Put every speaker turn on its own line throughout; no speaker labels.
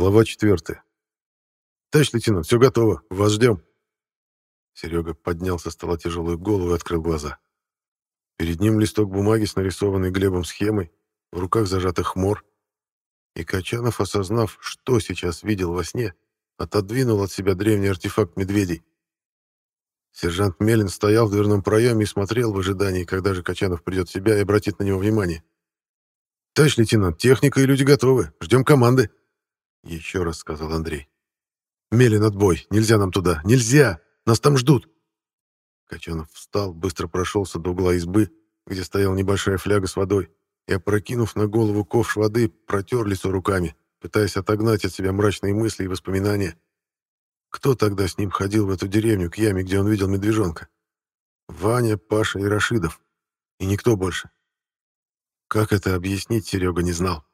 Глава 4. «Товарищ лейтенант, все готово. Вас ждем». Серега поднял со стола тяжелую голову и открыл глаза. Перед ним листок бумаги с нарисованной Глебом схемой, в руках зажатый хмор. И Качанов, осознав, что сейчас видел во сне, отодвинул от себя древний артефакт медведей. Сержант Мелин стоял в дверном проеме и смотрел в ожидании, когда же Качанов придет в себя и обратит на него внимание. «Товарищ лейтенант, техника и люди готовы. Ждем команды», — еще раз сказал Андрей. «Мелин, отбой. Нельзя нам туда. Нельзя! Нас там ждут!» Качанов встал, быстро прошелся до угла избы, где стояла небольшая фляга с водой, и, опрокинув на голову ковш воды, протер лицо руками, пытаясь отогнать от себя мрачные мысли и воспоминания. Кто тогда с ним ходил в эту деревню, к яме, где он видел медвежонка? Ваня, Паша и Рашидов. И никто больше. Как это объяснить, Серега не знал.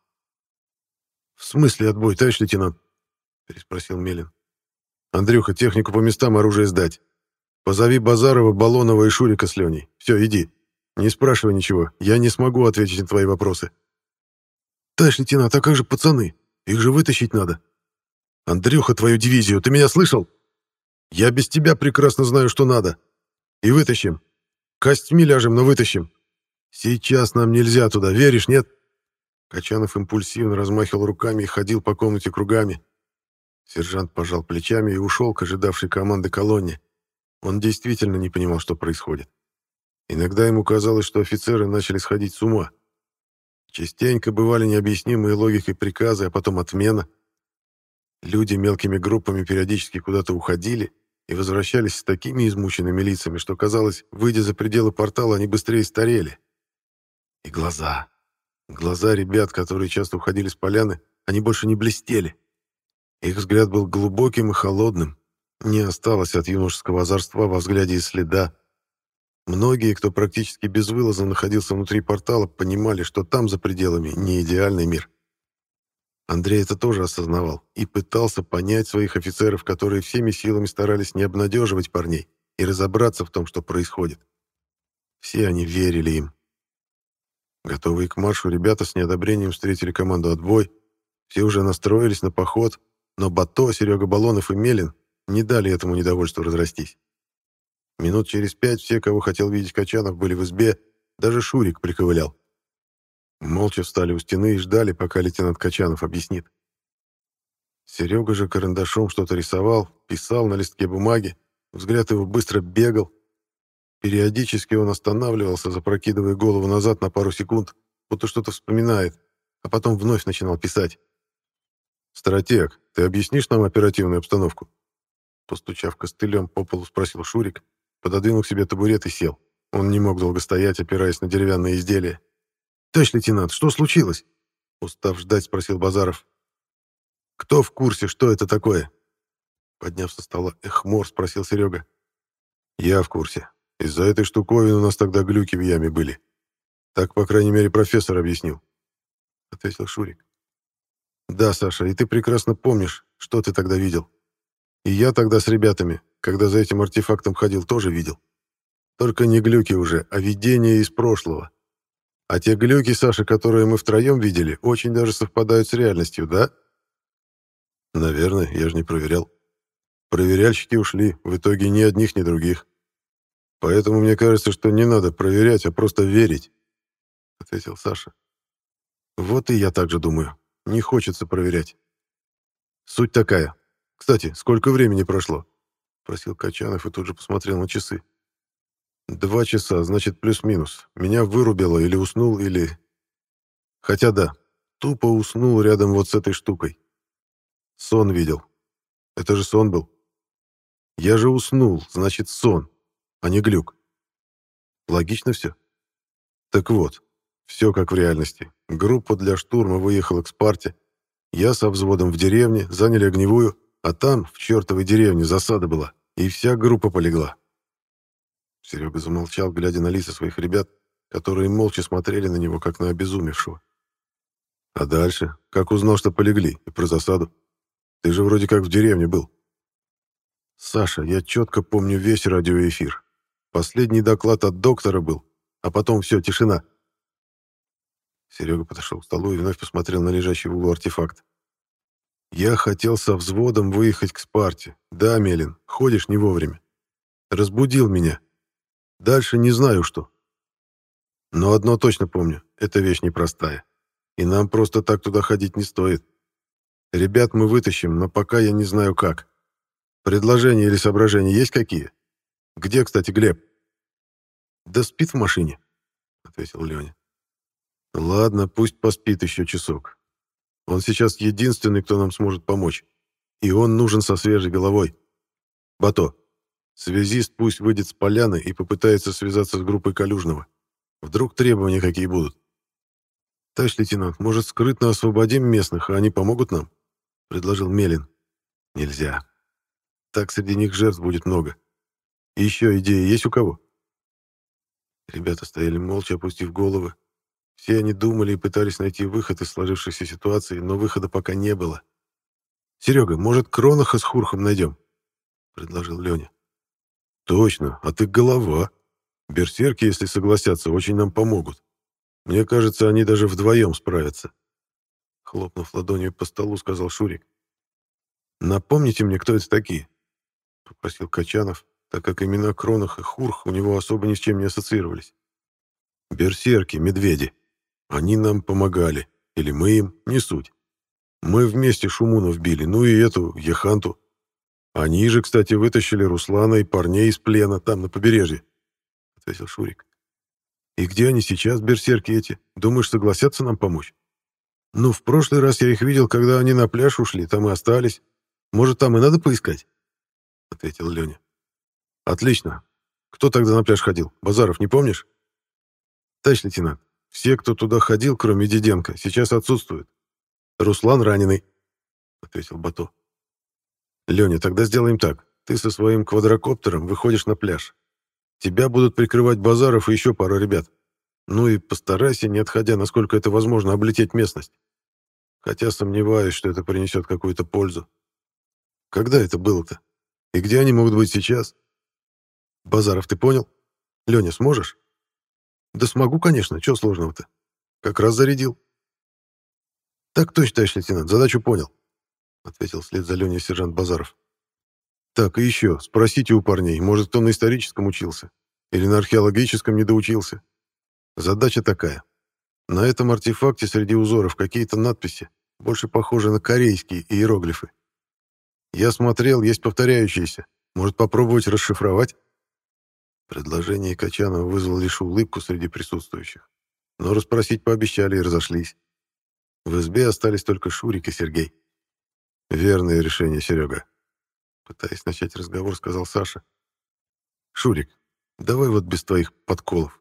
«В смысле отбой, товарищ лейтенант?» — переспросил Мелин. «Андрюха, технику по местам оружие сдать. Позови Базарова, Балонова и Шурика с Леней. Все, иди. Не спрашивай ничего, я не смогу ответить на твои вопросы». «Товарищ лейтенант, а как же пацаны? Их же вытащить надо». «Андрюха, твою дивизию, ты меня слышал? Я без тебя прекрасно знаю, что надо. И вытащим. Костьми ляжем, но вытащим. Сейчас нам нельзя туда, веришь, нет?» Качанов импульсивно размахивал руками и ходил по комнате кругами. Сержант пожал плечами и ушел к ожидавшей команды колонне. Он действительно не понимал, что происходит. Иногда ему казалось, что офицеры начали сходить с ума. Частенько бывали необъяснимые логикой приказы, а потом отмена. Люди мелкими группами периодически куда-то уходили и возвращались с такими измученными лицами, что казалось, выйдя за пределы портала, они быстрее старели. И глаза. Глаза ребят, которые часто уходили с поляны, они больше не блестели. Их взгляд был глубоким и холодным. Не осталось от юношеского озорства во взгляде и следа. Многие, кто практически безвылазно находился внутри портала, понимали, что там, за пределами, не идеальный мир. Андрей это тоже осознавал и пытался понять своих офицеров, которые всеми силами старались не обнадеживать парней и разобраться в том, что происходит. Все они верили им. Готовые к маршу, ребята с неодобрением встретили команду «Отбой». Все уже настроились на поход, но Бато, Серега Балонов и Мелин не дали этому недовольству разрастись. Минут через пять все, кого хотел видеть Качанов, были в избе, даже Шурик приковылял. Молча встали у стены и ждали, пока лейтенант Качанов объяснит. Серега же карандашом что-то рисовал, писал на листке бумаги, взгляд его быстро бегал, Периодически он останавливался, запрокидывая голову назад на пару секунд, будто что-то вспоминает, а потом вновь начинал писать. «Стратег, ты объяснишь нам оперативную обстановку?» Постучав костылем по полу, спросил Шурик, пододвинул к себе табурет и сел. Он не мог долго стоять, опираясь на деревянные изделия. «Товарищ лейтенант, что случилось?» Устав ждать, спросил Базаров. «Кто в курсе, что это такое?» Подняв со стола эхмор, спросил Серега. «Я в курсе. Из-за этой штуковины у нас тогда глюки в яме были. Так, по крайней мере, профессор объяснил. Ответил Шурик. Да, Саша, и ты прекрасно помнишь, что ты тогда видел. И я тогда с ребятами, когда за этим артефактом ходил, тоже видел. Только не глюки уже, а видения из прошлого. А те глюки, Саша, которые мы втроем видели, очень даже совпадают с реальностью, да? Наверное, я же не проверял. Проверяльщики ушли, в итоге ни одних, ни других. Поэтому мне кажется, что не надо проверять, а просто верить», — ответил Саша. «Вот и я так же думаю. Не хочется проверять. Суть такая. Кстати, сколько времени прошло?» — просил Качанов и тут же посмотрел на часы. «Два часа, значит, плюс-минус. Меня вырубило или уснул, или...» «Хотя да, тупо уснул рядом вот с этой штукой. Сон видел. Это же сон был. Я же уснул, значит, сон а не глюк. Логично все? Так вот, все как в реальности. Группа для штурма выехала к Спарте. Я со взводом в деревне, заняли огневую, а там, в чертовой деревне, засада была, и вся группа полегла. Серега замолчал, глядя на лица своих ребят, которые молча смотрели на него, как на обезумевшего. А дальше? Как узнал, что полегли, и про засаду? Ты же вроде как в деревне был. Саша, я четко помню весь радиоэфир. Последний доклад от доктора был, а потом все, тишина. Серега подошел к столу и вновь посмотрел на лежащий в углу артефакт. Я хотел со взводом выехать к Спарте. Да, Мелин, ходишь не вовремя. Разбудил меня. Дальше не знаю что. Но одно точно помню, эта вещь непростая. И нам просто так туда ходить не стоит. Ребят мы вытащим, но пока я не знаю как. Предложения или соображения есть какие? Где, кстати, Глеб? Да спит в машине, ответил Леня. Ладно, пусть поспит еще часок. Он сейчас единственный, кто нам сможет помочь. И он нужен со свежей головой. Бато, связист пусть выйдет с поляны и попытается связаться с группой Калюжного. Вдруг требования какие будут. «Товарищ лейтенант, может, скрытно освободим местных, а они помогут нам?» — предложил Мелин. «Нельзя. Так среди них жертв будет много. И еще идеи есть у кого?» Ребята стояли молча, опустив головы. Все они думали и пытались найти выход из сложившейся ситуации, но выхода пока не было. «Серега, может, Кроноха с Хурхом найдем?» — предложил Леня. «Точно, а ты голова. Берсерки, если согласятся, очень нам помогут. Мне кажется, они даже вдвоем справятся. Хлопнув ладонью по столу, сказал Шурик. «Напомните мне, кто это такие?» — попросил Качанов, так как имена Кронах и Хурх у него особо ни с чем не ассоциировались. «Берсерки, медведи. Они нам помогали. Или мы им, не суть. Мы вместе Шумунов били, ну и эту, Еханту. Они же, кстати, вытащили Руслана и парней из плена там, на побережье ответил Шурик. «И где они сейчас, берсерки эти? Думаешь, согласятся нам помочь?» «Ну, в прошлый раз я их видел, когда они на пляж ушли, там и остались. Может, там и надо поискать?» — ответил Леня. «Отлично. Кто тогда на пляж ходил? Базаров, не помнишь?» «Товарищ лейтенант, все, кто туда ходил, кроме Диденко, сейчас отсутствуют. Руслан раненый», — ответил Бато. «Леня, тогда сделаем так. Ты со своим квадрокоптером выходишь на пляж. Тебя будут прикрывать Базаров и еще пара ребят. Ну и постарайся, не отходя, насколько это возможно, облететь местность. Хотя сомневаюсь, что это принесет какую-то пользу. Когда это было-то? И где они могут быть сейчас? Базаров, ты понял? Леня, сможешь? Да смогу, конечно, чего сложного-то? Как раз зарядил. Так точно, товарищ лейтенант, задачу понял, ответил вслед за Леней сержант Базаров. Так, и еще, спросите у парней, может, кто на историческом учился? Или на археологическом не доучился? Задача такая. На этом артефакте среди узоров какие-то надписи, больше похожие на корейские иероглифы. Я смотрел, есть повторяющиеся. Может, попробовать расшифровать? Предложение Качанова вызвало лишь улыбку среди присутствующих. Но расспросить пообещали и разошлись. В избе остались только Шурик и Сергей. Верное решение, Серега. Пытаясь начать разговор, сказал Саша. «Шурик, давай вот без твоих подколов.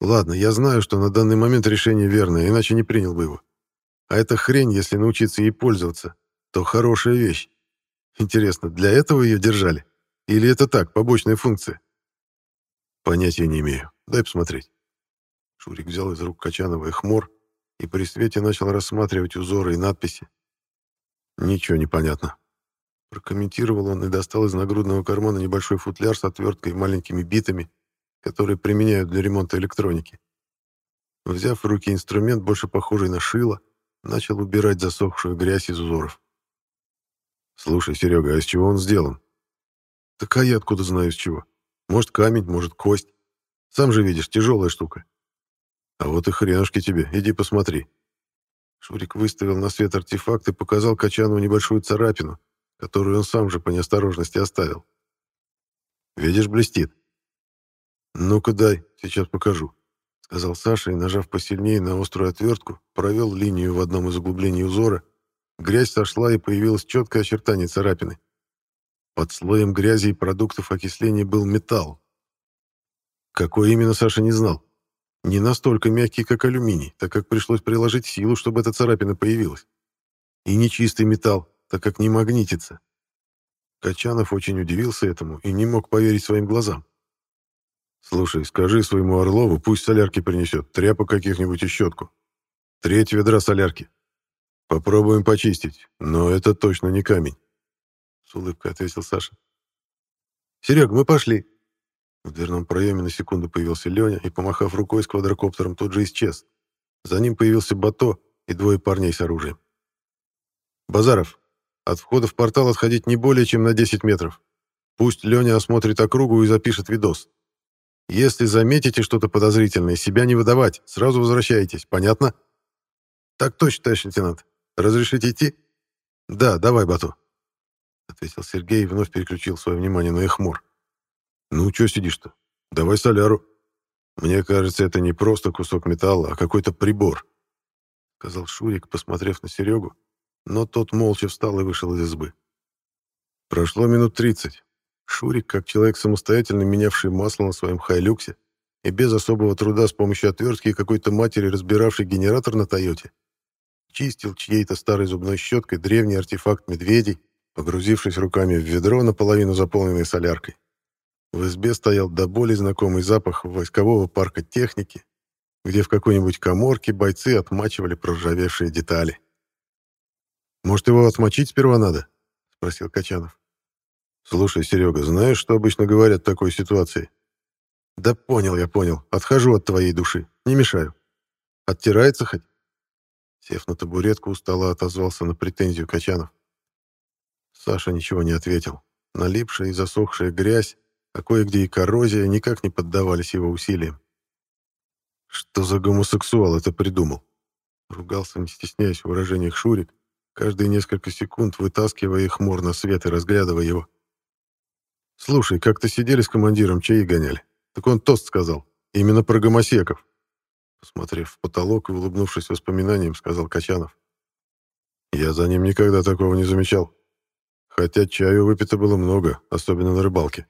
Ладно, я знаю, что на данный момент решение верное, иначе не принял бы его. А эта хрень, если научиться ей пользоваться, то хорошая вещь. Интересно, для этого ее держали? Или это так, побочная функция? Понятия не имею. Дай посмотреть. Шурик взял из рук Качанова хмор и при свете начал рассматривать узоры и надписи. Ничего не понятно. Прокомментировал он и достал из нагрудного кармана небольшой футляр с отверткой и маленькими битами, которые применяют для ремонта электроники. Взяв в руки инструмент, больше похожий на шило, начал убирать засохшую грязь из узоров. «Слушай, Серега, а из чего он сделан?» «Так а я откуда знаю, из чего? Может, камень, может, кость. Сам же видишь, тяжелая штука». «А вот и хренушки тебе, иди посмотри». Шурик выставил на свет артефакт и показал Качанову небольшую царапину, которую он сам же по неосторожности оставил. «Видишь, блестит». «Ну-ка дай, сейчас покажу», — сказал Саша и, нажав посильнее на острую отвертку, провел линию в одном из углублений узора. Грязь сошла и появилось четкое очертание царапины. Под слоем грязи и продуктов окисления был металл. Какой именно Саша не знал. Не настолько мягкий, как алюминий, так как пришлось приложить силу, чтобы эта царапина появилась. И не чистый металл, так как не магнитится. Качанов очень удивился этому и не мог поверить своим глазам. «Слушай, скажи своему Орлову, пусть солярки принесет, тряпок каких-нибудь и щетку. Треть ведра солярки. Попробуем почистить, но это точно не камень», — с улыбкой ответил Саша. «Серег, мы пошли». В дверном проеме на секунду появился Леня и, помахав рукой с квадрокоптером, тут же исчез. За ним появился Бато и двое парней с оружием. Базаров, от входа в портал отходить не более чем на 10 метров. Пусть Леня осмотрит округу и запишет видос. Если заметите что-то подозрительное, себя не выдавать, сразу возвращайтесь, понятно? Так точно, товарищ лейтенант. Разрешите идти? Да, давай, Бату. Ответил Сергей и вновь переключил свое внимание на Эхмор. Ну, что сидишь-то? Давай соляру. Мне кажется, это не просто кусок металла, а какой-то прибор. Сказал Шурик, посмотрев на Серегу, но тот молча встал и вышел из избы. Прошло минут тридцать. Шурик, как человек самостоятельно менявший масло на своем хайлюксе и без особого труда с помощью отвертки и какой-то матери разбиравший генератор на Тойоте, чистил чьей-то старой зубной щеткой древний артефакт медведей, погрузившись руками в ведро, наполовину заполненное соляркой. В избе стоял до боли знакомый запах войскового парка техники, где в какой-нибудь коморке бойцы отмачивали проржавевшие детали. «Может, его отмочить сперва надо?» — спросил Качанов. «Слушай, Серега, знаешь, что обычно говорят в такой ситуации?» «Да понял я, понял. Отхожу от твоей души. Не мешаю. Оттирается хоть?» Сев на табуретку, устало отозвался на претензию Качанов. Саша ничего не ответил. Налипшая и засохшая грязь, а кое-где и коррозия никак не поддавались его усилиям. «Что за гомосексуал это придумал?» Ругался, не стесняясь в выражениях Шурик, каждые несколько секунд вытаскивая их мор на свет и разглядывая его. «Слушай, как-то сидели с командиром, чаи гоняли. Так он тост сказал. Именно про гомосеков. Посмотрев в потолок и улыбнувшись воспоминаниям, сказал Качанов. «Я за ним никогда такого не замечал. Хотя чаю выпито было много, особенно на рыбалке».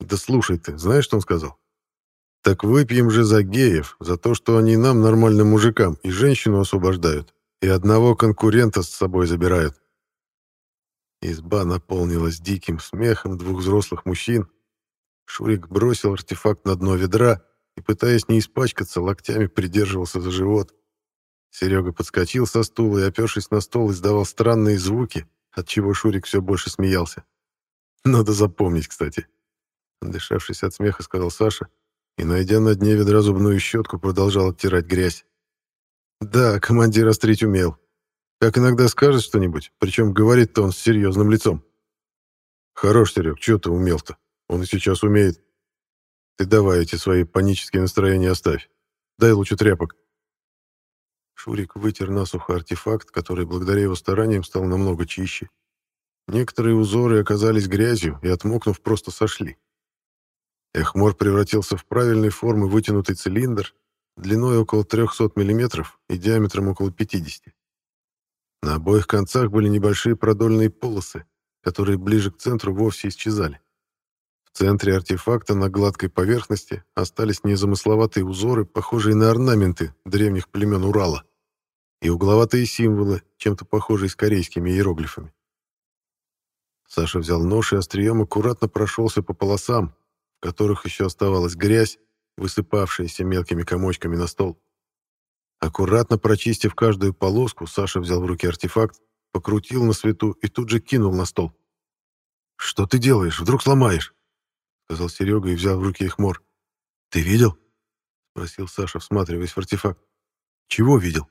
«Да слушай ты, знаешь, что он сказал? Так выпьем же за геев, за то, что они нам, нормальным мужикам, и женщину освобождают, и одного конкурента с собой забирают». Изба наполнилась диким смехом двух взрослых мужчин. Шурик бросил артефакт на дно ведра и, пытаясь не испачкаться, локтями придерживался за живот. Серега подскочил со стула и, опершись на стол, издавал странные звуки, от чего Шурик все больше смеялся. «Надо запомнить, кстати». Дышавшись от смеха, сказал Саша, и, найдя на дне ведра зубную щетку, продолжал оттирать грязь. «Да, командир острить умел. Как иногда скажет что-нибудь, причем говорит-то он с серьезным лицом. Хорош, Серег, что ты умел-то? Он и сейчас умеет. Ты давай эти свои панические настроения оставь. Дай лучше тряпок. Шурик вытер насухо артефакт, который благодаря его стараниям стал намного чище. Некоторые узоры оказались грязью и, отмокнув, просто сошли. Эхмор превратился в правильной формы вытянутый цилиндр длиной около 300 мм и диаметром около 50 На обоих концах были небольшие продольные полосы, которые ближе к центру вовсе исчезали. В центре артефакта на гладкой поверхности остались незамысловатые узоры, похожие на орнаменты древних племен Урала, и угловатые символы, чем-то похожие с корейскими иероглифами. Саша взял нож и острием аккуратно прошелся по полосам, в которых еще оставалась грязь, высыпавшаяся мелкими комочками на стол. Аккуратно прочистив каждую полоску, Саша взял в руки артефакт, покрутил на свету и тут же кинул на стол. «Что ты делаешь? Вдруг сломаешь?» — сказал Серега и взял в руки их мор. «Ты видел?» — спросил Саша, всматриваясь в артефакт. «Чего видел?»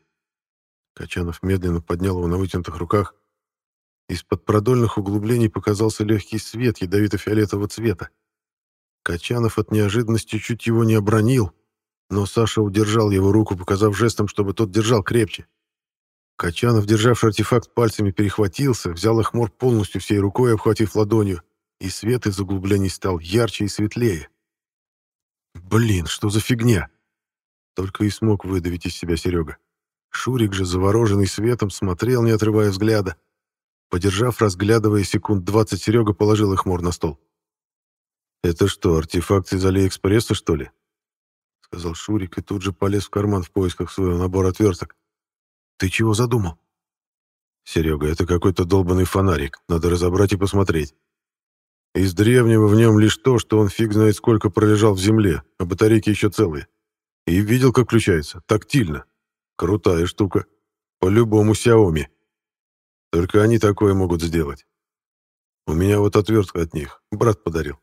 Качанов медленно поднял его на вытянутых руках. Из-под продольных углублений показался легкий свет ядовито-фиолетового цвета. Качанов от неожиданности чуть его не обронил, но Саша удержал его руку, показав жестом, чтобы тот держал крепче. Качанов, державший артефакт пальцами, перехватился, взял их мор полностью всей рукой, обхватив ладонью, и свет из углублений стал ярче и светлее. «Блин, что за фигня?» Только и смог выдавить из себя Серега. Шурик же, завороженный светом, смотрел, не отрывая взгляда. Подержав, разглядывая секунд двадцать, Серега положил их мор на стол. «Это что, артефакт из Алиэкспресса, что ли?» Сказал Шурик и тут же полез в карман в поисках своего набора отверток. «Ты чего задумал?» «Серега, это какой-то долбанный фонарик. Надо разобрать и посмотреть. Из древнего в нем лишь то, что он фиг знает сколько пролежал в земле, а батарейки еще целые. И видел, как включается, тактильно. Крутая штука. По-любому Xiaomi. Только они такое могут сделать. У меня вот отвертка от них, брат подарил.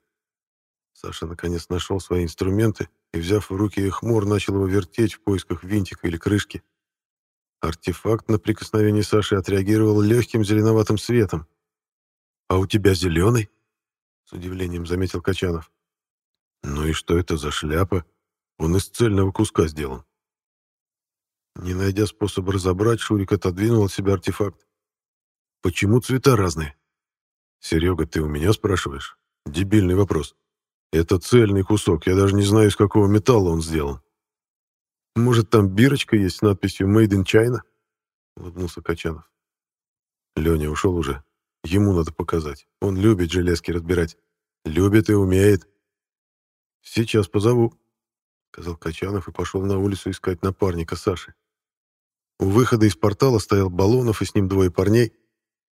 Саша наконец нашел свои инструменты и, взяв в руки их мор, начал его вертеть в поисках винтика или крышки. Артефакт на прикосновение Саши отреагировал легким зеленоватым светом. «А у тебя зеленый?» — с удивлением заметил Качанов. «Ну и что это за шляпа? Он из цельного куска сделан». Не найдя способа разобрать, Шурик отодвинул от себя артефакт. «Почему цвета разные?» «Серега, ты у меня спрашиваешь?» «Дебильный вопрос. Это цельный кусок, я даже не знаю, из какого металла он сделан». «Может, там бирочка есть с надписью «Made in China»?» — улыбнулся Качанов. Леня ушел уже. Ему надо показать. Он любит железки разбирать. Любит и умеет. «Сейчас позову», — сказал Качанов и пошел на улицу искать напарника Саши. У выхода из портала стоял Баллонов и с ним двое парней,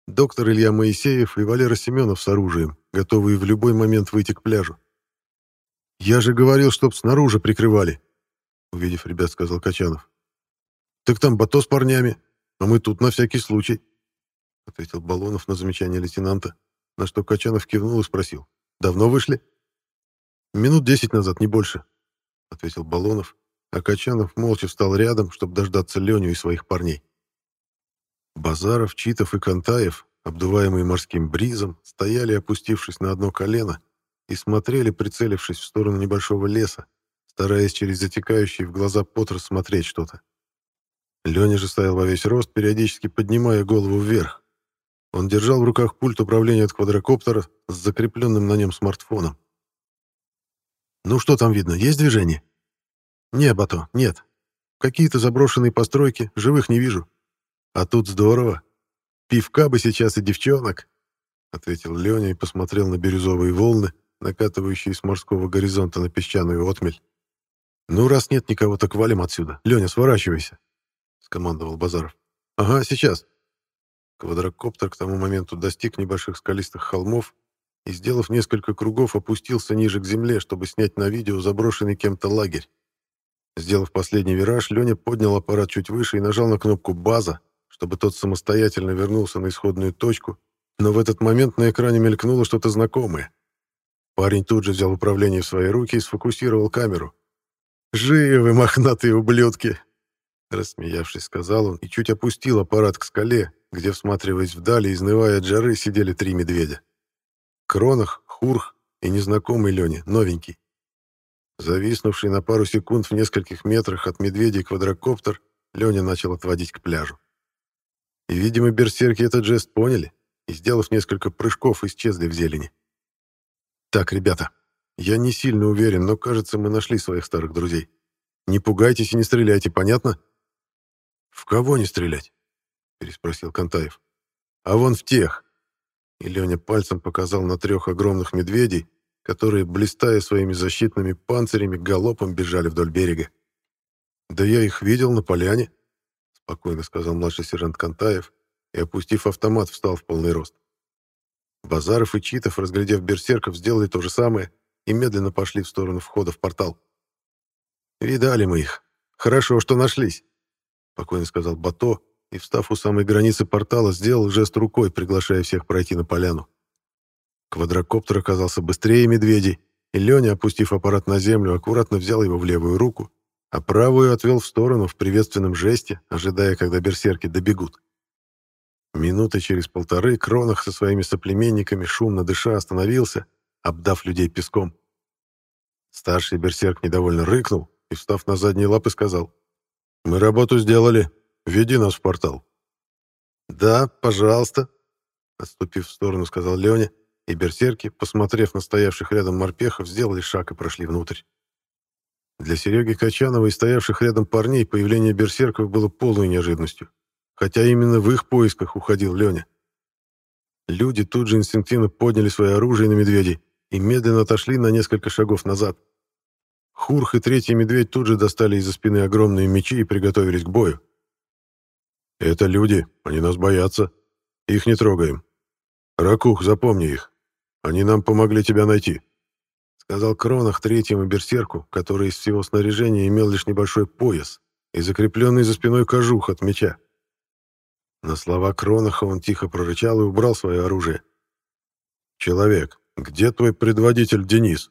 доктор Илья Моисеев и Валера Семенов с оружием, готовые в любой момент выйти к пляжу. «Я же говорил, чтоб снаружи прикрывали», — увидев ребят, сказал Качанов. «Так там Бато с парнями, а мы тут на всякий случай», — ответил Баллонов на замечание лейтенанта, на что Качанов кивнул и спросил. «Давно вышли?» «Минут десять назад, не больше», — ответил Баллонов а Качанов молча встал рядом, чтобы дождаться Леню и своих парней. Базаров, Читов и Кантаев, обдуваемые морским бризом, стояли, опустившись на одно колено, и смотрели, прицелившись в сторону небольшого леса, стараясь через затекающий в глаза пот рассмотреть что-то. Леня же стоял во весь рост, периодически поднимая голову вверх. Он держал в руках пульт управления от квадрокоптера с закрепленным на нем смартфоном. «Ну что там видно? Есть движение?» «Не, Бато, нет. Какие-то заброшенные постройки, живых не вижу. А тут здорово. Пивка бы сейчас и девчонок», — ответил Леня и посмотрел на бирюзовые волны, накатывающие с морского горизонта на песчаную отмель. «Ну, раз нет никого, так валим отсюда. Леня, сворачивайся», — скомандовал Базаров. «Ага, сейчас». Квадрокоптер к тому моменту достиг небольших скалистых холмов и, сделав несколько кругов, опустился ниже к земле, чтобы снять на видео заброшенный кем-то лагерь. Сделав последний вираж, Леня поднял аппарат чуть выше и нажал на кнопку «База», чтобы тот самостоятельно вернулся на исходную точку, но в этот момент на экране мелькнуло что-то знакомое. Парень тут же взял управление в свои руки и сфокусировал камеру. «Живы, мохнатые ублюдки!» Рассмеявшись, сказал он и чуть опустил аппарат к скале, где, всматриваясь вдали, изнывая от жары, сидели три медведя. Кронах, Хурх и незнакомый Леня, новенький. Зависнувший на пару секунд в нескольких метрах от медведей квадрокоптер, Леня начал отводить к пляжу. И, видимо, берсерки этот жест поняли и, сделав несколько прыжков, исчезли в зелени. «Так, ребята, я не сильно уверен, но, кажется, мы нашли своих старых друзей. Не пугайтесь и не стреляйте, понятно?» «В кого не стрелять?» — переспросил Кантаев. «А вон в тех!» И Леня пальцем показал на трех огромных медведей, которые, блистая своими защитными панцирями, галопом бежали вдоль берега. «Да я их видел на поляне», — спокойно сказал младший сержант Кантаев и, опустив автомат, встал в полный рост. Базаров и Читов, разглядев берсерков, сделали то же самое и медленно пошли в сторону входа в портал. «Видали мы их. Хорошо, что нашлись», — спокойно сказал Бато и, встав у самой границы портала, сделал жест рукой, приглашая всех пройти на поляну. Квадрокоптер оказался быстрее медведей, и Леня, опустив аппарат на землю, аккуратно взял его в левую руку, а правую отвел в сторону в приветственном жесте, ожидая, когда берсерки добегут. Минуты через полторы Кронах со своими соплеменниками, шумно дыша, остановился, обдав людей песком. Старший берсерк недовольно рыкнул и, встав на задние лапы, сказал, «Мы работу сделали. Веди нас в портал». «Да, пожалуйста», — отступив в сторону, сказал Леня, и берсерки, посмотрев на стоявших рядом морпехов, сделали шаг и прошли внутрь. Для Сереги Качанова и стоявших рядом парней появление берсерков было полной неожиданностью, хотя именно в их поисках уходил Леня. Люди тут же инстинктивно подняли свои оружие на медведей и медленно отошли на несколько шагов назад. Хурх и третий медведь тут же достали из-за спины огромные мечи и приготовились к бою. «Это люди, они нас боятся. Их не трогаем. Ракух, запомни их. Они нам помогли тебя найти», — сказал Кронах третьему берсерку, который из всего снаряжения имел лишь небольшой пояс и закрепленный за спиной кожух от меча. На слова Кронаха он тихо прорычал и убрал свое оружие. «Человек, где твой предводитель Денис?»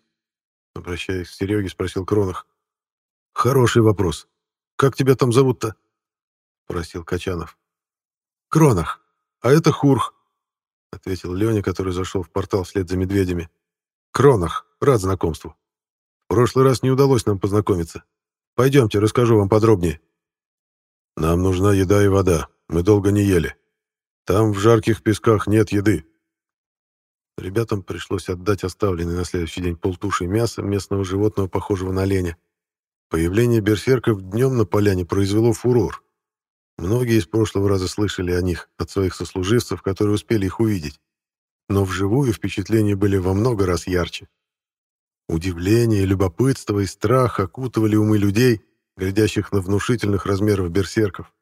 Обращаясь к Сереге, спросил Кронах. «Хороший вопрос. Как тебя там зовут-то?» — просил Качанов. «Кронах, а это Хурх», — ответил Леня, который зашел в портал вслед за медведями. «Кронах, рад знакомству. В прошлый раз не удалось нам познакомиться. Пойдемте, расскажу вам подробнее». «Нам нужна еда и вода. Мы долго не ели. Там в жарких песках нет еды». Ребятам пришлось отдать оставленный на следующий день полтуши мяса местного животного, похожего на оленя. Появление берсерков днем на поляне произвело фурор. Многие из прошлого раза слышали о них от своих сослуживцев, которые успели их увидеть. Но вживую впечатления были во много раз ярче. Удивление, любопытство и страх окутывали умы людей, глядящих на внушительных размеров берсерков.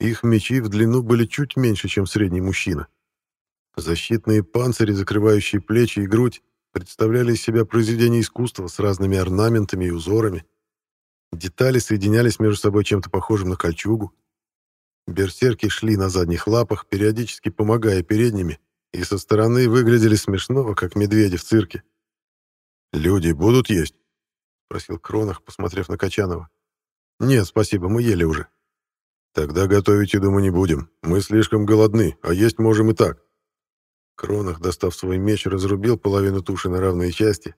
Их мечи в длину были чуть меньше, чем средний мужчина. Защитные панцири, закрывающие плечи и грудь, представляли из себя произведения искусства с разными орнаментами и узорами. Детали соединялись между собой чем-то похожим на кольчугу. Берсерки шли на задних лапах, периодически помогая передними, и со стороны выглядели смешно, как медведи в цирке. «Люди будут есть?» — спросил Кронах, посмотрев на Качанова. «Нет, спасибо, мы ели уже». «Тогда готовить еду мы не будем. Мы слишком голодны, а есть можем и так». Кронах, достав свой меч, разрубил половину туши на равные части.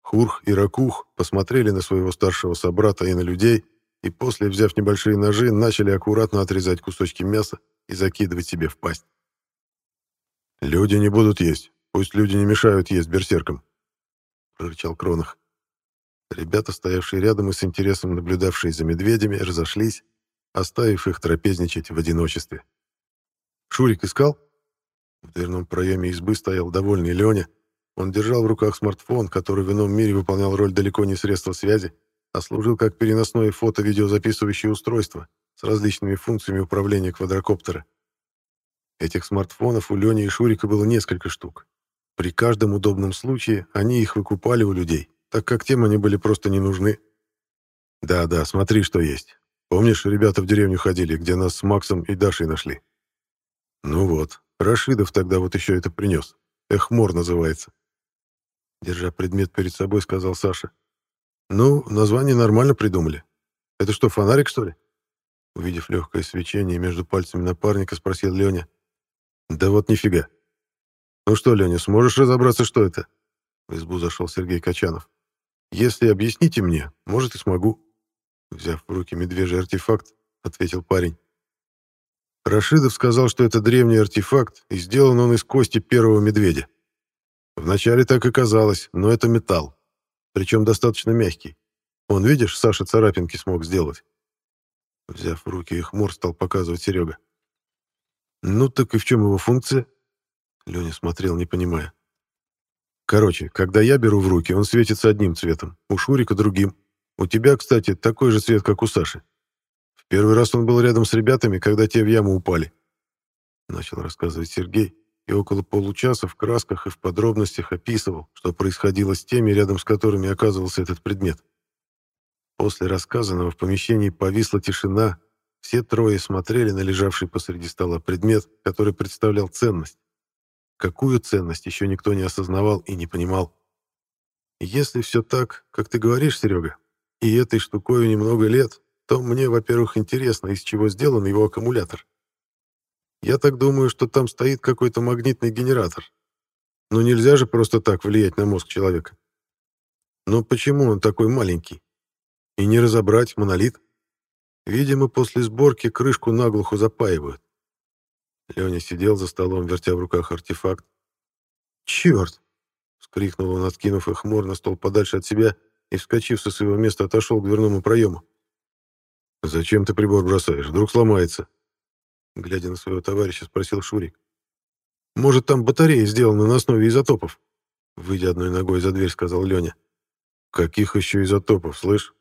Хурх и Ракух посмотрели на своего старшего собрата и на людей, и после, взяв небольшие ножи, начали аккуратно отрезать кусочки мяса и закидывать себе в пасть. «Люди не будут есть. Пусть люди не мешают есть берсеркам», — прорычал Кронах. Ребята, стоявшие рядом и с интересом наблюдавшие за медведями, разошлись, оставив их трапезничать в одиночестве. «Шурик искал?» В дверном проеме избы стоял довольный Леня. Он держал в руках смартфон, который в ином мире выполнял роль далеко не средства связи, а служил как переносное фото-видеозаписывающее устройство с различными функциями управления квадрокоптера. Этих смартфонов у Лени и Шурика было несколько штук. При каждом удобном случае они их выкупали у людей, так как тем они были просто не нужны. «Да-да, смотри, что есть. Помнишь, ребята в деревню ходили, где нас с Максом и Дашей нашли? Ну вот, Рашидов тогда вот еще это принес. Эхмор называется. Держа предмет перед собой, сказал Саша. Ну, название нормально придумали. Это что, фонарик, что ли? Увидев легкое свечение между пальцами напарника, спросил Леня. Да вот нифига. Ну что, Леня, сможешь разобраться, что это? В избу зашел Сергей Качанов. Если объясните мне, может и смогу. Взяв в руки медвежий артефакт, ответил парень. Рашидов сказал, что это древний артефакт, и сделан он из кости первого медведя. Вначале так и казалось, но это металл, причем достаточно мягкий. Он, видишь, Саша царапинки смог сделать. Взяв в руки их мор, стал показывать Серега. «Ну так и в чем его функция?» Леня смотрел, не понимая. «Короче, когда я беру в руки, он светится одним цветом, у Шурика другим. У тебя, кстати, такой же цвет, как у Саши. В первый раз он был рядом с ребятами, когда те в яму упали. Начал рассказывать Сергей, и около получаса в красках и в подробностях описывал, что происходило с теми, рядом с которыми оказывался этот предмет. После рассказанного в помещении повисла тишина, все трое смотрели на лежавший посреди стола предмет, который представлял ценность. Какую ценность еще никто не осознавал и не понимал. Если все так, как ты говоришь, Серега, и этой штукой немного лет, то мне, во-первых, интересно, из чего сделан его аккумулятор. Я так думаю, что там стоит какой-то магнитный генератор. Но нельзя же просто так влиять на мозг человека. Но почему он такой маленький? И не разобрать монолит? Видимо, после сборки крышку наглухо запаивают. Леня сидел за столом, вертя в руках артефакт. «Черт!» — вскрикнул он, откинув их хмур на стол подальше от себя и, вскочив со своего места, отошел к дверному проему. «Зачем ты прибор бросаешь? Вдруг сломается?» Глядя на своего товарища, спросил Шурик. «Может, там батареи сделаны на основе изотопов?» Выйдя одной ногой за дверь, сказал Леня. «Каких еще изотопов, слышь?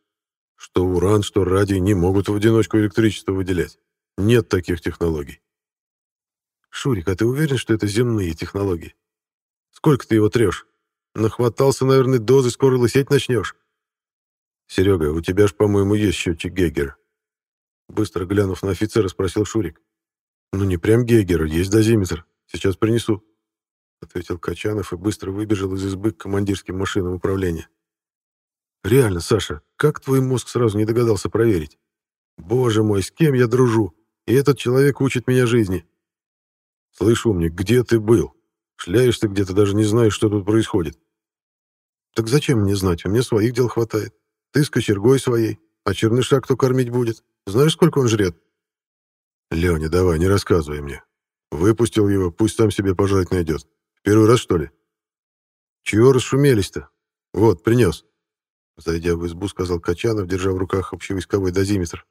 Что уран, что радий не могут в одиночку электричество выделять. Нет таких технологий». «Шурик, а ты уверен, что это земные технологии? Сколько ты его трешь?» Нахватался, наверное, дозы, скоро лысеть начнешь. Серега, у тебя ж, по-моему, есть счетчик Гейгера. Быстро глянув на офицера, спросил Шурик. Ну, не прям Гейгер, есть дозиметр. Сейчас принесу. Ответил Качанов и быстро выбежал из избы к командирским машинам управления. Реально, Саша, как твой мозг сразу не догадался проверить? Боже мой, с кем я дружу? И этот человек учит меня жизни. Слышь, умник, где ты был? Шляешься где-то, даже не знаешь, что тут происходит. Так зачем мне знать? У меня своих дел хватает. Ты с кочергой своей, а черныша кто кормить будет? Знаешь, сколько он жрет? Леня, давай, не рассказывай мне. Выпустил его, пусть сам себе пожрать найдет. Первый раз, что ли? Чего расшумелись-то? Вот, принес. Зайдя в избу, сказал Качанов, держа в руках общевойсковой дозиметр.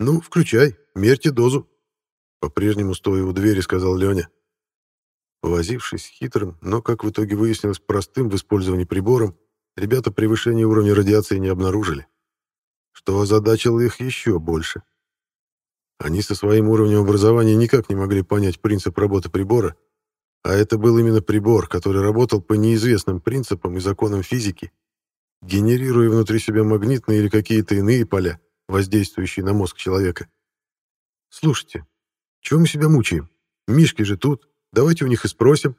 «Ну, включай, мерьте дозу», — по-прежнему стоя у двери, сказал Леня. Повозившись хитрым, но, как в итоге выяснилось, простым в использовании прибором, ребята превышения уровня радиации не обнаружили, что озадачило их еще больше. Они со своим уровнем образования никак не могли понять принцип работы прибора, а это был именно прибор, который работал по неизвестным принципам и законам физики, генерируя внутри себя магнитные или какие-то иные поля, воздействующие на мозг человека. «Слушайте, чего мы себя мучаем? Мишки же тут, давайте у них и спросим».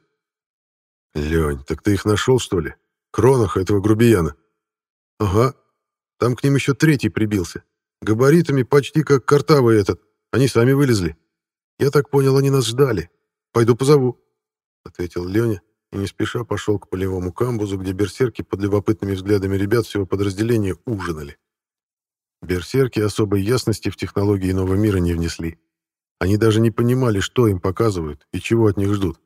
«Лень, так ты их нашел, что ли? Кронаха этого грубияна?» «Ага, там к ним еще третий прибился. Габаритами почти как картавый этот. Они сами вылезли. Я так понял, они нас ждали. Пойду позову», — ответил Леня и не спеша пошел к полевому камбузу, где берсерки под любопытными взглядами ребят всего подразделения ужинали. Берсерки особой ясности в технологии нового мира не внесли. Они даже не понимали, что им показывают и чего от них ждут.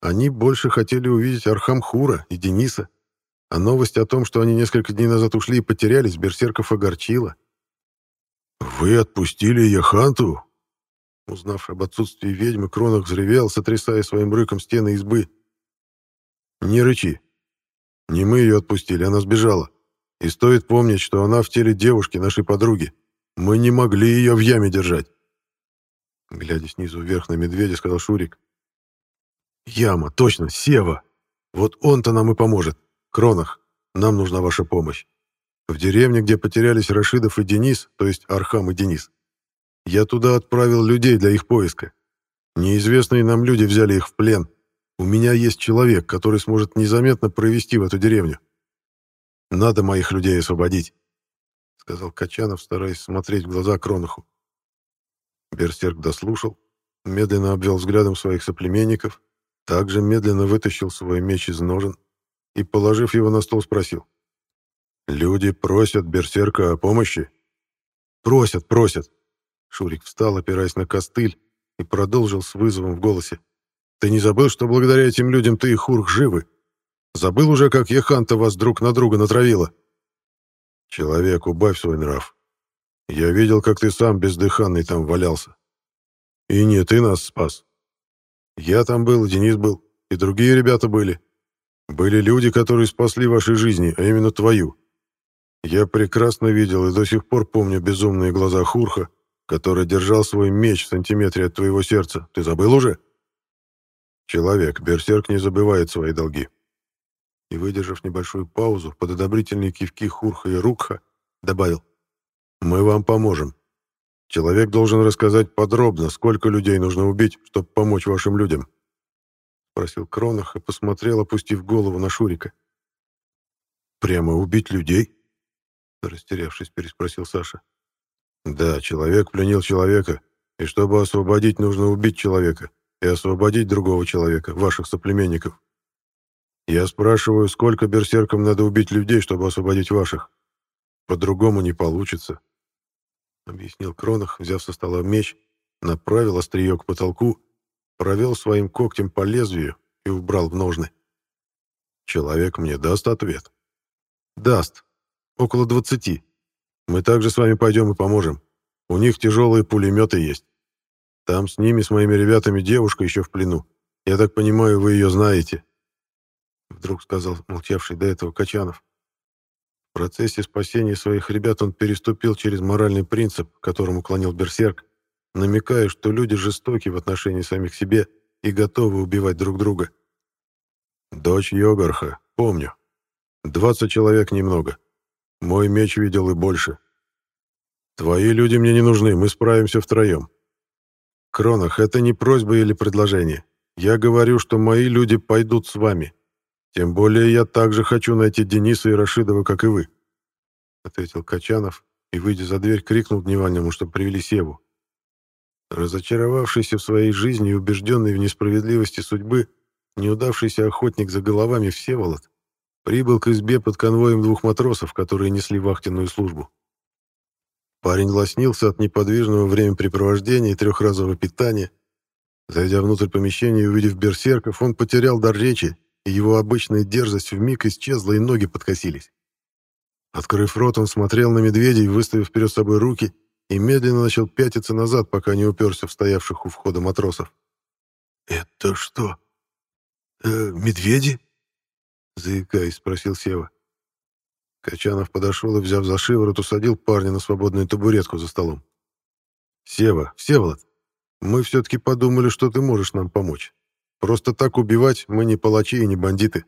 Они больше хотели увидеть Архамхура и Дениса, а новость о том, что они несколько дней назад ушли и потерялись, берсерков огорчила. «Вы отпустили Яханту?» Узнав об отсутствии ведьмы, Кронах взревел, сотрясая своим рыком стены избы. «Не рычи. Не мы ее отпустили, она сбежала. И стоит помнить, что она в теле девушки, нашей подруги. Мы не могли ее в яме держать». Глядя снизу вверх на медведя, сказал Шурик. «Яма, точно, Сева. Вот он-то нам и поможет. Кронах, нам нужна ваша помощь. В деревне, где потерялись Рашидов и Денис, то есть Архам и Денис, я туда отправил людей для их поиска. Неизвестные нам люди взяли их в плен. У меня есть человек, который сможет незаметно провести в эту деревню. Надо моих людей освободить», — сказал Качанов, стараясь смотреть в глаза Кронаху. Берсерк дослушал, медленно обвел взглядом своих соплеменников, также медленно вытащил свой меч из ножен и, положив его на стол, спросил. Люди просят берсерка о помощи? Просят, просят. Шурик встал, опираясь на костыль, и продолжил с вызовом в голосе. Ты не забыл, что благодаря этим людям ты и Хурх живы? Забыл уже, как Еханта вас друг на друга натравила? Человек, убавь свой нрав. Я видел, как ты сам бездыханный там валялся. И не ты нас спас. Я там был, Денис был, и другие ребята были. Были люди, которые спасли ваши жизни, а именно твою. Я прекрасно видел и до сих пор помню безумные глаза Хурха, который держал свой меч в сантиметре от твоего сердца. Ты забыл уже? Человек, берсерк не забывает свои долги. И, выдержав небольшую паузу, под одобрительные кивки Хурха и Рукха, добавил. Мы вам поможем. Человек должен рассказать подробно, сколько людей нужно убить, чтобы помочь вашим людям. Спросил Кронах и посмотрел, опустив голову на Шурика. Прямо убить людей? Растерявшись, переспросил Саша. «Да, человек пленил человека, и чтобы освободить, нужно убить человека и освободить другого человека, ваших соплеменников. Я спрашиваю, сколько берсеркам надо убить людей, чтобы освободить ваших? По-другому не получится», — объяснил Кронах, взяв со стола меч, направил острие к потолку, провел своим когтем по лезвию и убрал в ножны. «Человек мне даст ответ?» «Даст», Около двадцати. Мы также с вами пойдем и поможем. У них тяжелые пулеметы есть. Там с ними, с моими ребятами, девушка еще в плену. Я так понимаю, вы ее знаете. Вдруг сказал молчавший до этого Качанов. В процессе спасения своих ребят он переступил через моральный принцип, которому клонил Берсерк, намекая, что люди жестоки в отношении самих себе и готовы убивать друг друга. Дочь Йогарха, помню. Двадцать человек немного. Мой меч видел и больше. Твои люди мне не нужны, мы справимся втроем. Кронах, это не просьба или предложение. Я говорю, что мои люди пойдут с вами. Тем более я также хочу найти Дениса и Рашидова, как и вы. Ответил Качанов и, выйдя за дверь, крикнул Дневальному, чтобы привели Севу. Разочаровавшийся в своей жизни и убежденный в несправедливости судьбы, неудавшийся охотник за головами Всеволод прибыл к избе под конвоем двух матросов, которые несли вахтенную службу. Парень лоснился от неподвижного времяпрепровождения и трехразового питания. Зайдя внутрь помещения и увидев берсерков, он потерял дар речи, и его обычная дерзость вмиг исчезла, и ноги подкосились. Открыв рот, он смотрел на медведей, выставив вперед собой руки, и медленно начал пятиться назад, пока не уперся в стоявших у входа матросов. «Это что? Э, медведи?» — заикаясь, спросил Сева. Качанов подошел и, взяв за шиворот, усадил парня на свободную табуретку за столом. «Сева, Всеволод, мы все-таки подумали, что ты можешь нам помочь. Просто так убивать мы не палачи и не бандиты.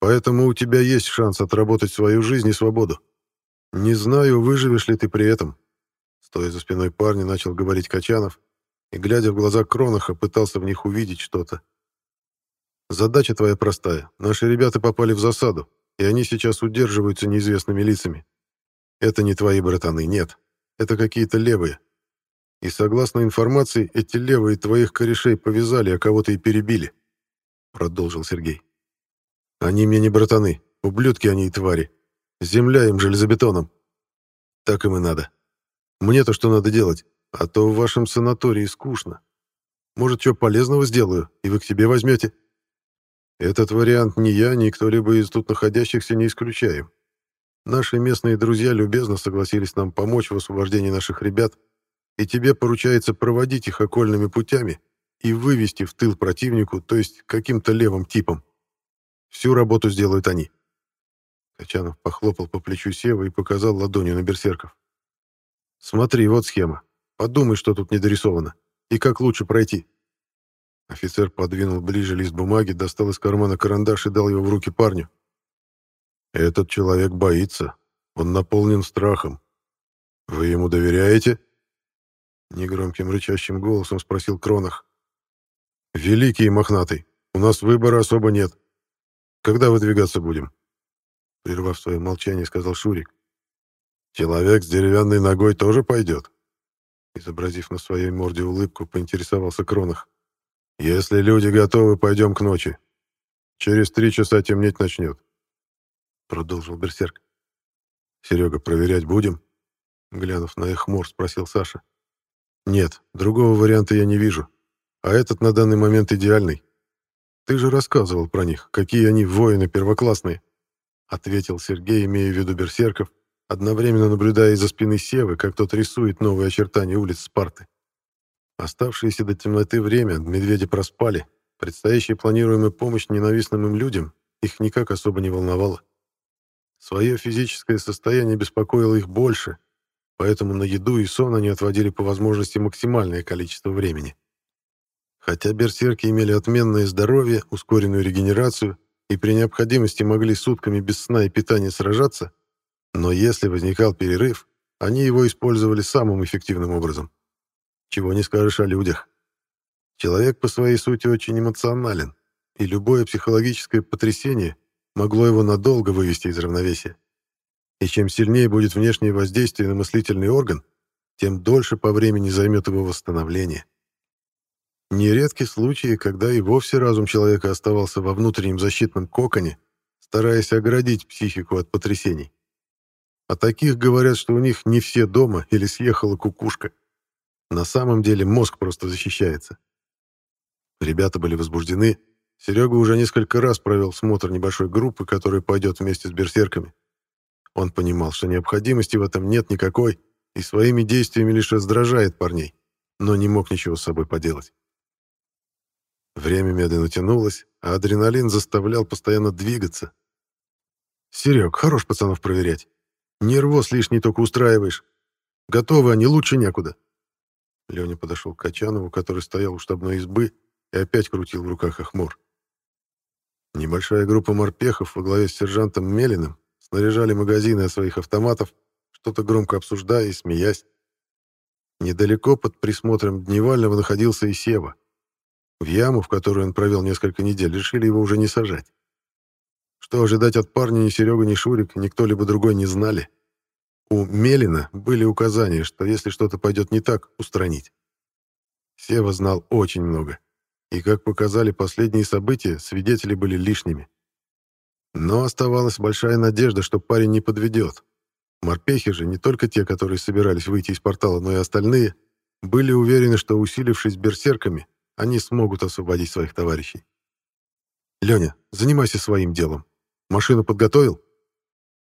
Поэтому у тебя есть шанс отработать свою жизнь и свободу. Не знаю, выживешь ли ты при этом». Стоя за спиной парня, начал говорить Качанов, и, глядя в глаза Кронаха, пытался в них увидеть что-то. Задача твоя простая. Наши ребята попали в засаду, и они сейчас удерживаются неизвестными лицами. Это не твои братаны, нет. Это какие-то левые. И согласно информации, эти левые твоих корешей повязали, а кого-то и перебили. Продолжил Сергей. Они мне не братаны, ублюдки они и твари. Земля им железобетоном. Так им и надо. Мне-то что надо делать? А то в вашем санатории скучно. Может, что полезного сделаю, и вы к себе возьмете?» Этот вариант ни я, ни кто-либо из тут находящихся не исключаем. Наши местные друзья любезно согласились нам помочь в освобождении наших ребят, и тебе поручается проводить их окольными путями и вывести в тыл противнику, то есть каким-то левым типом. Всю работу сделают они. Качанов похлопал по плечу Сева и показал ладонью на берсерков. «Смотри, вот схема. Подумай, что тут недорисовано. И как лучше пройти. Офицер подвинул ближе лист бумаги, достал из кармана карандаш и дал его в руки парню. «Этот человек боится. Он наполнен страхом. Вы ему доверяете?» Негромким рычащим голосом спросил Кронах. «Великий и мохнатый, у нас выбора особо нет. Когда выдвигаться будем?» Прервав свое молчание, сказал Шурик. «Человек с деревянной ногой тоже пойдет?» Изобразив на своей морде улыбку, поинтересовался Кронах. «Если люди готовы, пойдем к ночи. Через три часа темнеть начнет», — продолжил Берсерк. «Серега, проверять будем?» Глянув на их хмур, спросил Саша. «Нет, другого варианта я не вижу. А этот на данный момент идеальный. Ты же рассказывал про них, какие они воины первоклассные», — ответил Сергей, имея в виду берсерков, одновременно наблюдая из-за спины Севы, как тот рисует новые очертания улиц Спарты. Оставшееся до темноты время медведи проспали. Предстоящая планируемая помощь ненавистным им людям их никак особо не волновала. Свое физическое состояние беспокоило их больше, поэтому на еду и сон они отводили по возможности максимальное количество времени. Хотя берсерки имели отменное здоровье, ускоренную регенерацию и при необходимости могли сутками без сна и питания сражаться, но если возникал перерыв, они его использовали самым эффективным образом. Чего не скажешь о людях. Человек по своей сути очень эмоционален, и любое психологическое потрясение могло его надолго вывести из равновесия. И чем сильнее будет внешнее воздействие на мыслительный орган, тем дольше по времени займет его восстановление. Нередки случаи, когда и вовсе разум человека оставался во внутреннем защитном коконе, стараясь оградить психику от потрясений. О таких говорят, что у них не все дома или съехала кукушка. На самом деле мозг просто защищается. Ребята были возбуждены. Серега уже несколько раз провел смотр небольшой группы, которая пойдет вместе с берсерками. Он понимал, что необходимости в этом нет никакой, и своими действиями лишь раздражает парней, но не мог ничего с собой поделать. Время медленно тянулось, а адреналин заставлял постоянно двигаться. «Серег, хорош пацанов проверять. Нервоз лишний только устраиваешь. Готовы они лучше некуда», Леня подошел к Качанову, который стоял у штабной избы и опять крутил в руках охмор. Небольшая группа морпехов во главе с сержантом Мелиным снаряжали магазины от своих автоматов, что-то громко обсуждая и смеясь. Недалеко под присмотром Дневального находился и Сева. В яму, в которой он провел несколько недель, решили его уже не сажать. Что ожидать от парня ни Серега, ни Шурик, ни кто-либо другой не знали. — у Мелина были указания, что если что-то пойдет не так, устранить. Сева знал очень много. И, как показали последние события, свидетели были лишними. Но оставалась большая надежда, что парень не подведет. Морпехи же, не только те, которые собирались выйти из портала, но и остальные, были уверены, что, усилившись берсерками, они смогут освободить своих товарищей. «Леня, занимайся своим делом. Машину подготовил?»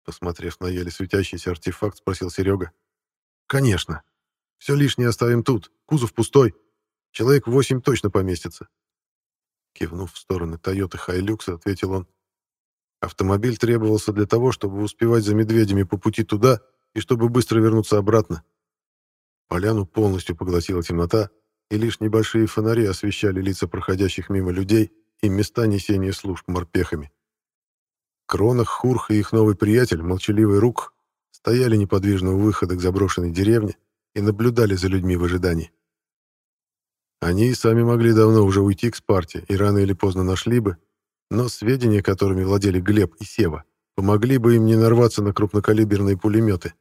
Посмотрев на еле светящийся артефакт, спросил Серега. «Конечно. Все лишнее оставим тут. Кузов пустой. Человек восемь точно поместится». Кивнув в сторону Тойоты Хайлюкса, ответил он. Автомобиль требовался для того, чтобы успевать за медведями по пути туда и чтобы быстро вернуться обратно. Поляну полностью поглотила темнота, и лишь небольшие фонари освещали лица проходящих мимо людей и места несения служб морпехами. Кронах, Хурх и их новый приятель, молчаливый Рук, стояли неподвижно у выхода к заброшенной деревне и наблюдали за людьми в ожидании. Они и сами могли давно уже уйти к Спарте и рано или поздно нашли бы, но сведения, которыми владели Глеб и Сева, помогли бы им не нарваться на крупнокалиберные пулеметы.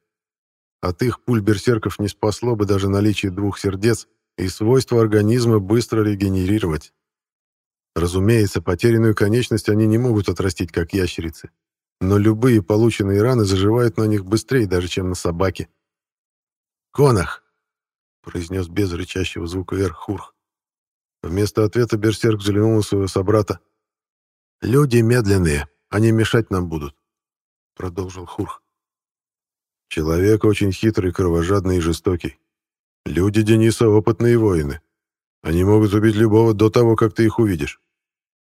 От их пуль берсерков не спасло бы даже наличие двух сердец и свойство организма быстро регенерировать. Разумеется, потерянную конечность они не могут отрастить, как ящерицы, но любые полученные раны заживают на них быстрее даже, чем на собаке. «Конах!» — произнес без рычащего звука «Р» Хурх. Вместо ответа берсерк взглянул своего собрата — «Люди медленные, они мешать нам будут», — продолжил Хурх. «Человек очень хитрый, кровожадный и жестокий. Люди Дениса — опытные воины. Они могут убить любого до того, как ты их увидишь.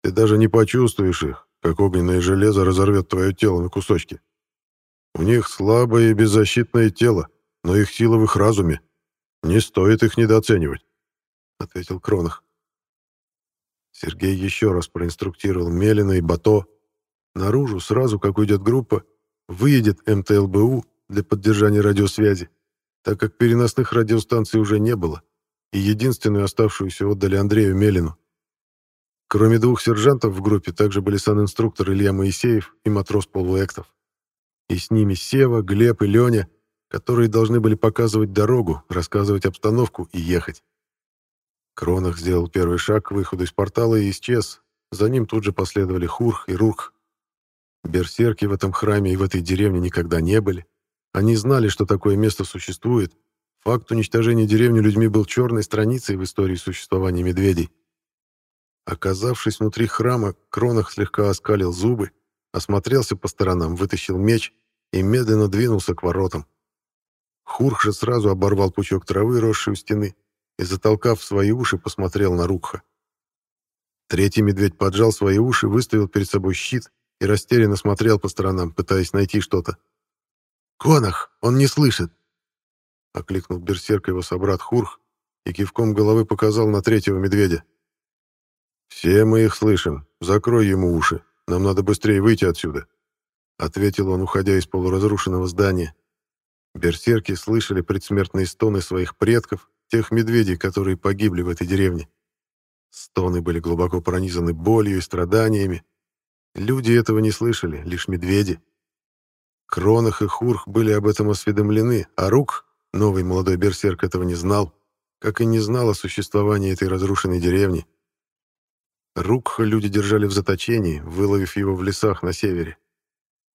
Ты даже не почувствуешь их, как огненное железо разорвет твое тело на кусочки. У них слабое и беззащитное тело, но их сила в их разуме. Не стоит их недооценивать», — ответил Кронах. Сергей еще раз проинструктировал Мелина и Бато. Наружу, сразу как уйдет группа, выедет МТЛБУ для поддержания радиосвязи, так как переносных радиостанций уже не было, и единственную оставшуюся отдали Андрею Мелину. Кроме двух сержантов в группе также были санинструктор Илья Моисеев и матрос Полуэктов. И с ними Сева, Глеб и Леня, которые должны были показывать дорогу, рассказывать обстановку и ехать. Кронах сделал первый шаг к выходу из портала и исчез. За ним тут же последовали Хурх и Рух. Берсерки в этом храме и в этой деревне никогда не были. Они знали, что такое место существует. Факт уничтожения деревни людьми был черной страницей в истории существования медведей. Оказавшись внутри храма, Кронах слегка оскалил зубы, осмотрелся по сторонам, вытащил меч и медленно двинулся к воротам. Хурх же сразу оборвал пучок травы, росший у стены, и, затолкав свои уши, посмотрел на Рукха. Третий медведь поджал свои уши, выставил перед собой щит и растерянно смотрел по сторонам, пытаясь найти что-то. «Конах! Он не слышит!» — окликнул берсерк его собрат Хурх и кивком головы показал на третьего медведя. «Все мы их слышим. Закрой ему уши. Нам надо быстрее выйти отсюда», — ответил он, уходя из полуразрушенного здания. Берсерки слышали предсмертные стоны своих предков тех медведей, которые погибли в этой деревне. Стоны были глубоко пронизаны болью и страданиями. Люди этого не слышали, лишь медведи. Кронах и Хурх были об этом осведомлены, а Рук, новый молодой берсерк, этого не знал, как и не знал о существовании этой разрушенной деревни. Рукха люди держали в заточении, выловив его в лесах на севере.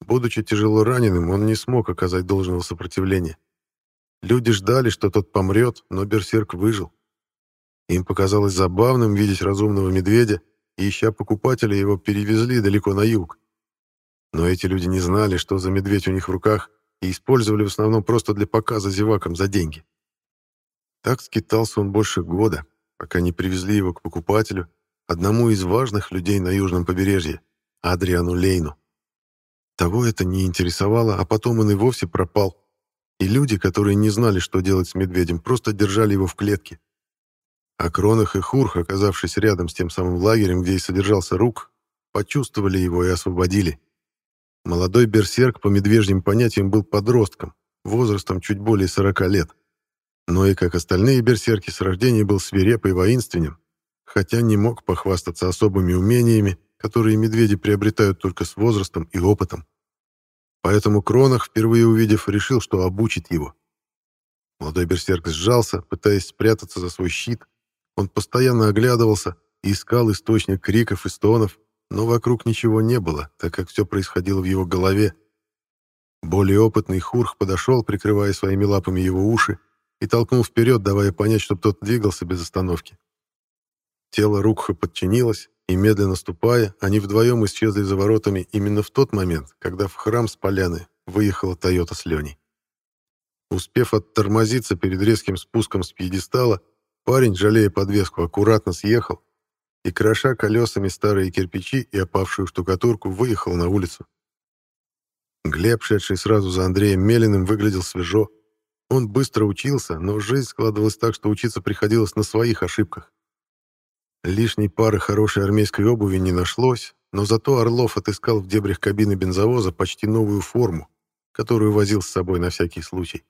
Будучи тяжело раненым, он не смог оказать должного сопротивления. Люди ждали, что тот помрет, но берсерк выжил. Им показалось забавным видеть разумного медведя, и, ища покупателя, его перевезли далеко на юг. Но эти люди не знали, что за медведь у них в руках, и использовали в основном просто для показа зевакам за деньги. Так скитался он больше года, пока не привезли его к покупателю, одному из важных людей на южном побережье, Адриану Лейну. Того это не интересовало, а потом он и вовсе пропал, и люди, которые не знали, что делать с медведем, просто держали его в клетке. А Кронах и Хурх, оказавшись рядом с тем самым лагерем, где и содержался Рук, почувствовали его и освободили. Молодой берсерк по медвежьим понятиям был подростком, возрастом чуть более 40 лет. Но и как остальные берсерки с рождения был свиреп и воинственен, хотя не мог похвастаться особыми умениями, которые медведи приобретают только с возрастом и опытом. Поэтому Кронах, впервые увидев, решил, что обучит его. Молодой берсерк сжался, пытаясь спрятаться за свой щит, Он постоянно оглядывался и искал источник криков и стонов, но вокруг ничего не было, так как все происходило в его голове. Более опытный Хурх подошел, прикрывая своими лапами его уши, и толкнул вперед, давая понять, чтобы тот двигался без остановки. Тело Рукха подчинилось, и, медленно ступая, они вдвоем исчезли за воротами именно в тот момент, когда в храм с поляны выехала Тойота с Леней. Успев оттормозиться перед резким спуском с пьедестала, парень, жалея подвеску, аккуратно съехал и, кроша колесами старые кирпичи и опавшую штукатурку, выехал на улицу. Глеб, шедший сразу за Андреем Мелиным, выглядел свежо. Он быстро учился, но жизнь складывалась так, что учиться приходилось на своих ошибках. Лишней пары хорошей армейской обуви не нашлось, но зато Орлов отыскал в дебрях кабины бензовоза почти новую форму, которую возил с собой на всякий случай.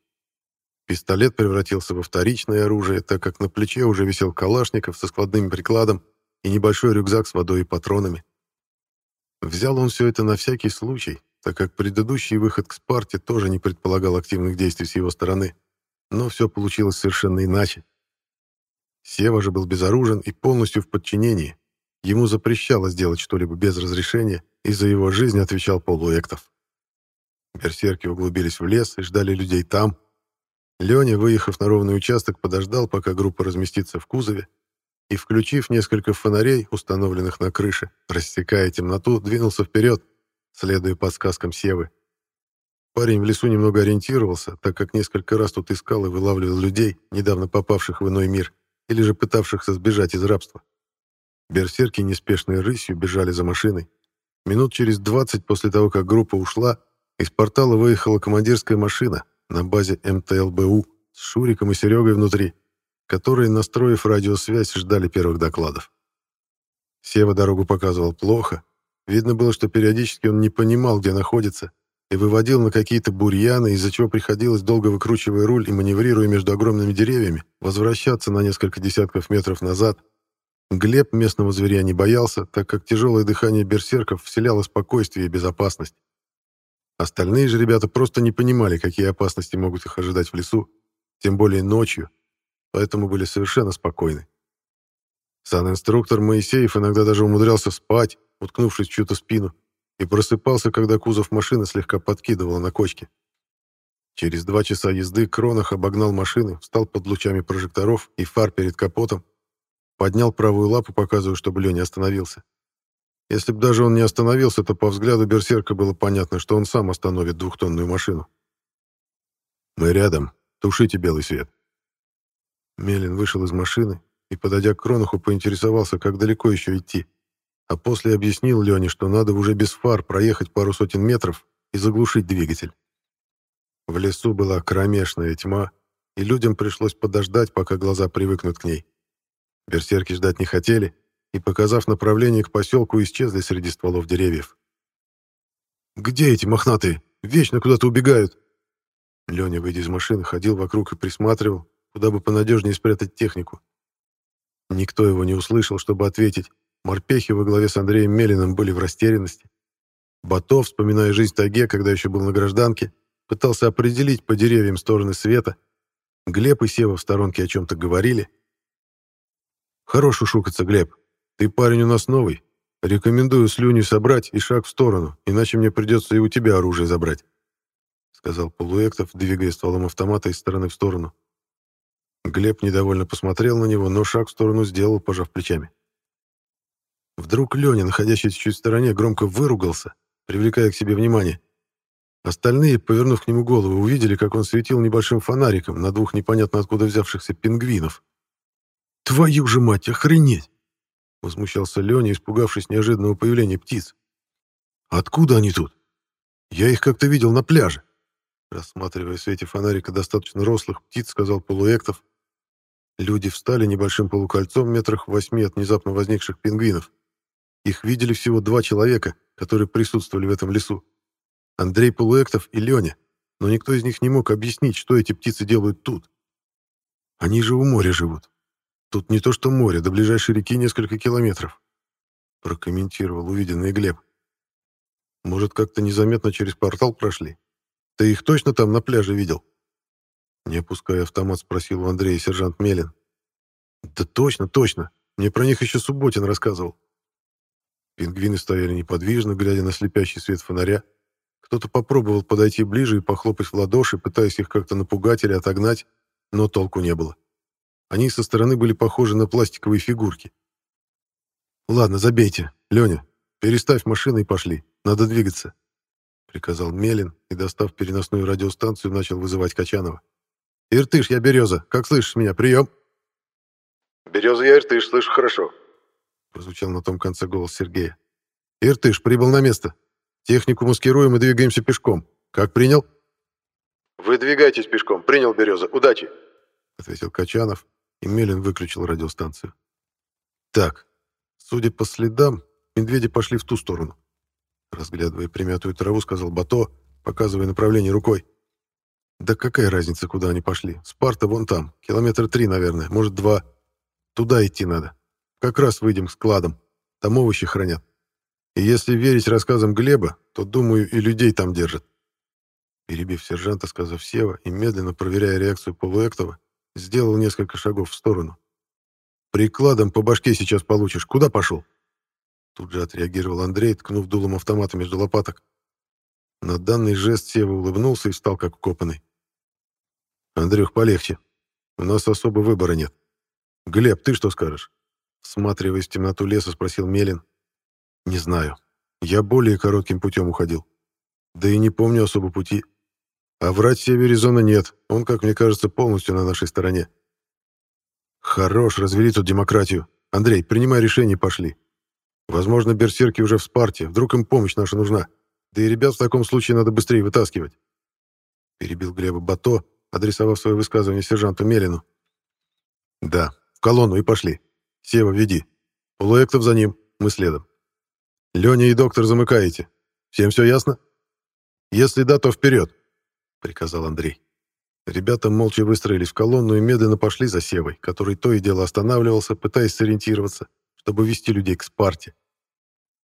Пистолет превратился во вторичное оружие, так как на плече уже висел калашников со складным прикладом и небольшой рюкзак с водой и патронами. Взял он все это на всякий случай, так как предыдущий выход к Спарте тоже не предполагал активных действий с его стороны, но все получилось совершенно иначе. Сева же был безоружен и полностью в подчинении. Ему запрещалось делать что-либо без разрешения, и за его жизнь отвечал полуэктов. Берсерки углубились в лес и ждали людей там. Леня, выехав на ровный участок, подождал, пока группа разместится в кузове, и, включив несколько фонарей, установленных на крыше, рассекая темноту, двинулся вперед, следуя подсказкам Севы. Парень в лесу немного ориентировался, так как несколько раз тут искал и вылавливал людей, недавно попавших в иной мир, или же пытавшихся сбежать из рабства. Берсерки неспешной рысью бежали за машиной. Минут через двадцать после того, как группа ушла, из портала выехала командирская машина на базе МТЛБУ с Шуриком и Серегой внутри, которые, настроив радиосвязь, ждали первых докладов. Сева дорогу показывал плохо, Видно было, что периодически он не понимал, где находится, и выводил на какие-то бурьяны, из-за чего приходилось, долго выкручивая руль и маневрируя между огромными деревьями, возвращаться на несколько десятков метров назад. Глеб местного зверя не боялся, так как тяжелое дыхание берсерков вселяло спокойствие и безопасность. Остальные же ребята просто не понимали, какие опасности могут их ожидать в лесу, тем более ночью, поэтому были совершенно спокойны. Сан-инструктор Моисеев иногда даже умудрялся спать, уткнувшись в чью-то спину, и просыпался, когда кузов машины слегка подкидывало на кочке. Через два часа езды Кронах обогнал машины, встал под лучами прожекторов и фар перед капотом, поднял правую лапу, показывая, чтобы Леня остановился. Если бы даже он не остановился, то по взгляду берсерка было понятно, что он сам остановит двухтонную машину. «Мы рядом. Тушите белый свет». Мелин вышел из машины и, подойдя к Кронаху, поинтересовался, как далеко еще идти а после объяснил Лене, что надо уже без фар проехать пару сотен метров и заглушить двигатель. В лесу была кромешная тьма, и людям пришлось подождать, пока глаза привыкнут к ней. Берсерки ждать не хотели, и, показав направление к поселку, исчезли среди стволов деревьев. «Где эти мохнатые? Вечно куда-то убегают!» Леня, выйдя из машины, ходил вокруг и присматривал, куда бы понадежнее спрятать технику. Никто его не услышал, чтобы ответить, Морпехи во главе с Андреем Мелиным были в растерянности. Батов, вспоминая жизнь в тайге, когда еще был на гражданке, пытался определить по деревьям стороны света. Глеб и Сева в сторонке о чем-то говорили. «Хорош ушукаться, Глеб. Ты парень у нас новый. Рекомендую слюню собрать и шаг в сторону, иначе мне придется и у тебя оружие забрать», — сказал Полуэктов, двигая стволом автомата из стороны в сторону. Глеб недовольно посмотрел на него, но шаг в сторону сделал, пожав плечами. Вдруг Леня, находящийся чуть в стороне, громко выругался, привлекая к себе внимание. Остальные, повернув к нему голову, увидели, как он светил небольшим фонариком на двух непонятно откуда взявшихся пингвинов. «Твою же мать, охренеть!» — возмущался Леня, испугавшись неожиданного появления птиц. «Откуда они тут? Я их как-то видел на пляже». Рассматривая в свете фонарика достаточно рослых птиц, сказал Полуэктов. Люди встали небольшим полукольцом метрах в восьми от внезапно возникших пингвинов. Их видели всего два человека, которые присутствовали в этом лесу. Андрей Полуэктов и Леня, но никто из них не мог объяснить, что эти птицы делают тут. Они же у моря живут. Тут не то что море, до ближайшей реки несколько километров. Прокомментировал увиденный Глеб. Может, как-то незаметно через портал прошли? Ты их точно там на пляже видел? Не опуская автомат, спросил у Андрея сержант Мелин. Да точно, точно. Мне про них еще Субботин рассказывал. Пингвины стояли неподвижно, глядя на слепящий свет фонаря. Кто-то попробовал подойти ближе и похлопать в ладоши, пытаясь их как-то напугать или отогнать, но толку не было. Они со стороны были похожи на пластиковые фигурки. «Ладно, забейте. Леня, переставь машину и пошли. Надо двигаться», — приказал Мелин и, достав переносную радиостанцию, начал вызывать Качанова. «Иртыш, я Береза. Как слышишь меня? Прием!»
«Береза, я Иртыш, слышу хорошо», —
прозвучал на том конце голос Сергея. «Иртыш, прибыл на место. Технику маскируем и двигаемся пешком. Как принял?»
«Вы двигайтесь пешком. Принял, Береза. Удачи!»
— ответил Качанов, и Мелин выключил радиостанцию. «Так, судя по следам, медведи пошли в ту сторону». Разглядывая примятую траву, сказал Бато, показывая направление рукой. «Да какая разница, куда они пошли? Спарта вон там, километра три, наверное, может, два. Туда идти надо. Как раз выйдем к складам. Там овощи хранят. И если верить рассказам Глеба, то, думаю, и людей там держат». Перебив сержанта, сказав Сева и медленно проверяя реакцию Полуэктова, сделал несколько шагов в сторону. «Прикладом по башке сейчас получишь. Куда пошел?» Тут же отреагировал Андрей, ткнув дулом автомата между лопаток. На данный жест Сева улыбнулся и встал как укопанный. «Андрюх, полегче. У нас особо выбора нет. Глеб, ты что скажешь?» Всматриваясь в темноту леса, спросил Мелин. «Не знаю. Я более коротким путем уходил. Да и не помню особо пути. А врать Севе резона нет. Он, как мне кажется, полностью на нашей стороне. Хорош, развели тут демократию. Андрей, принимай решение, пошли. Возможно, берсерки уже в Спарте. Вдруг им помощь наша нужна. Да и ребят в таком случае надо быстрее вытаскивать. Перебил Глеба Бато, адресовав свое высказывание сержанту Мелину. Да, в колонну и пошли. Сева, веди. Полуэктов за ним, мы следом. Леня и доктор замыкаете. Всем все ясно? Если да, то вперед, приказал Андрей. Ребята молча выстроились в колонну и медленно пошли за Севой, который то и дело останавливался, пытаясь сориентироваться, чтобы вести людей к Спарте.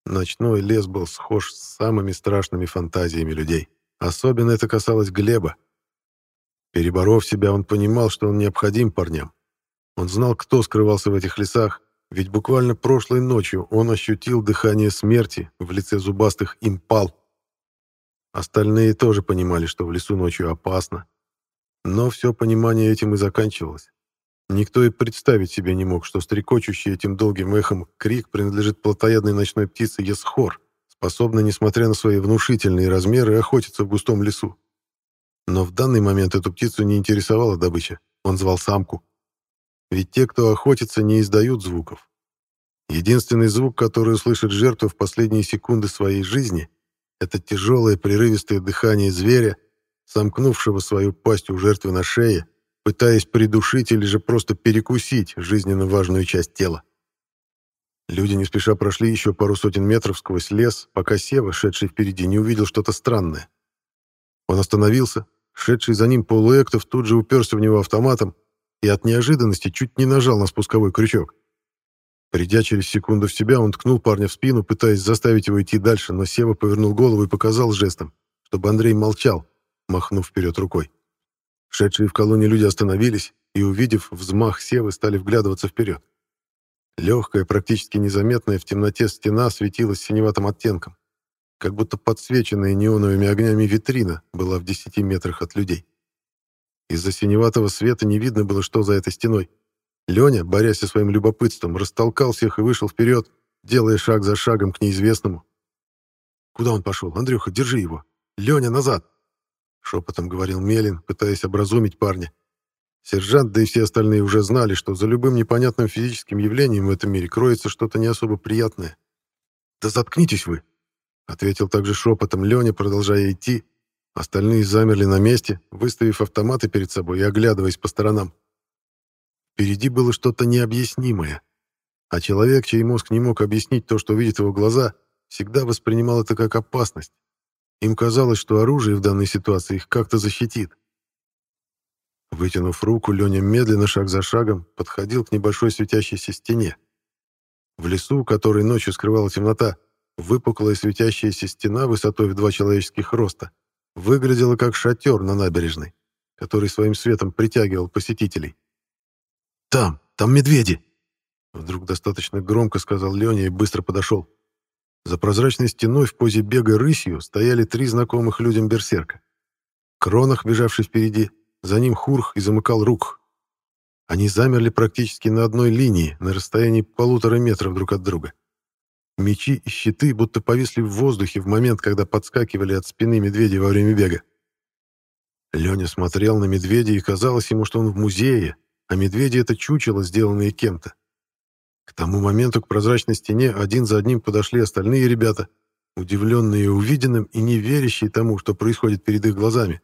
Ночной лес был схож с самыми страшными фантазиями людей. Особенно это касалось Глеба. Переборов себя, он понимал, что он необходим парням. Он знал, кто скрывался в этих лесах, ведь буквально прошлой ночью он ощутил дыхание смерти в лице зубастых импал. Остальные тоже понимали, что в лесу ночью опасно. Но все понимание этим и заканчивалось. Никто и представить себе не мог, что стрекочущий этим долгим эхом крик принадлежит плотоядной ночной птице Есхор, способной, несмотря на свои внушительные размеры, охотиться в густом лесу. Но в данный момент эту птицу не интересовала добыча. Он звал самку. Ведь те, кто охотится, не издают звуков. Единственный звук, который услышит жертва в последние секунды своей жизни, это тяжелое прерывистое дыхание зверя, сомкнувшего свою пасть у жертвы на шее, пытаясь придушить или же просто перекусить жизненно важную часть тела. Люди не спеша прошли еще пару сотен метров сквозь лес, пока Сева, шедший впереди, не увидел что-то странное. Он остановился, шедший за ним полуэктов тут же уперся в него автоматом и от неожиданности чуть не нажал на спусковой крючок. Придя через секунду в себя, он ткнул парня в спину, пытаясь заставить его идти дальше, но Сева повернул голову и показал жестом, чтобы Андрей молчал, махнув вперед рукой. Шедшие в колонне люди остановились и, увидев взмах Севы, стали вглядываться вперед. Легкая, практически незаметная в темноте стена светилась синеватым оттенком, как будто подсвеченная неоновыми огнями витрина была в десяти метрах от людей. Из-за синеватого света не видно было, что за этой стеной. Леня, борясь со своим любопытством, растолкал всех и вышел вперед, делая шаг за шагом к неизвестному. «Куда он пошел? Андрюха, держи его! Леня, назад!» шепотом говорил Мелин, пытаясь образумить парня. Сержант, да и все остальные уже знали, что за любым непонятным физическим явлением в этом мире кроется что-то не особо приятное. «Да заткнитесь вы!» — ответил также шепотом Леня, продолжая идти. Остальные замерли на месте, выставив автоматы перед собой и оглядываясь по сторонам. Впереди было что-то необъяснимое. А человек, чей мозг не мог объяснить то, что видит его глаза, всегда воспринимал это как опасность. Им казалось, что оружие в данной ситуации их как-то защитит. Вытянув руку, Леня медленно, шаг за шагом, подходил к небольшой светящейся стене. В лесу, который ночью скрывала темнота, выпуклая светящаяся стена высотой в два человеческих роста выглядела как шатер на набережной, который своим светом притягивал посетителей. «Там!» там медведи!» Вдруг достаточно громко сказал Леня и быстро подошел. За прозрачной стеной в позе бега рысью стояли три знакомых людям берсерка. Кронах, бежавший впереди, за ним Хурх и замыкал Рук. Они замерли практически на одной линии, на расстоянии полутора метров друг от друга. Мечи и щиты будто повисли в воздухе в момент, когда подскакивали от спины медведей во время бега. Леня смотрел на медведя, и казалось ему, что он в музее, а медведи — это чучело, сделанное кем-то. К тому моменту к прозрачной стене один за одним подошли остальные ребята, удивленные увиденным и не верящие тому, что происходит перед их глазами.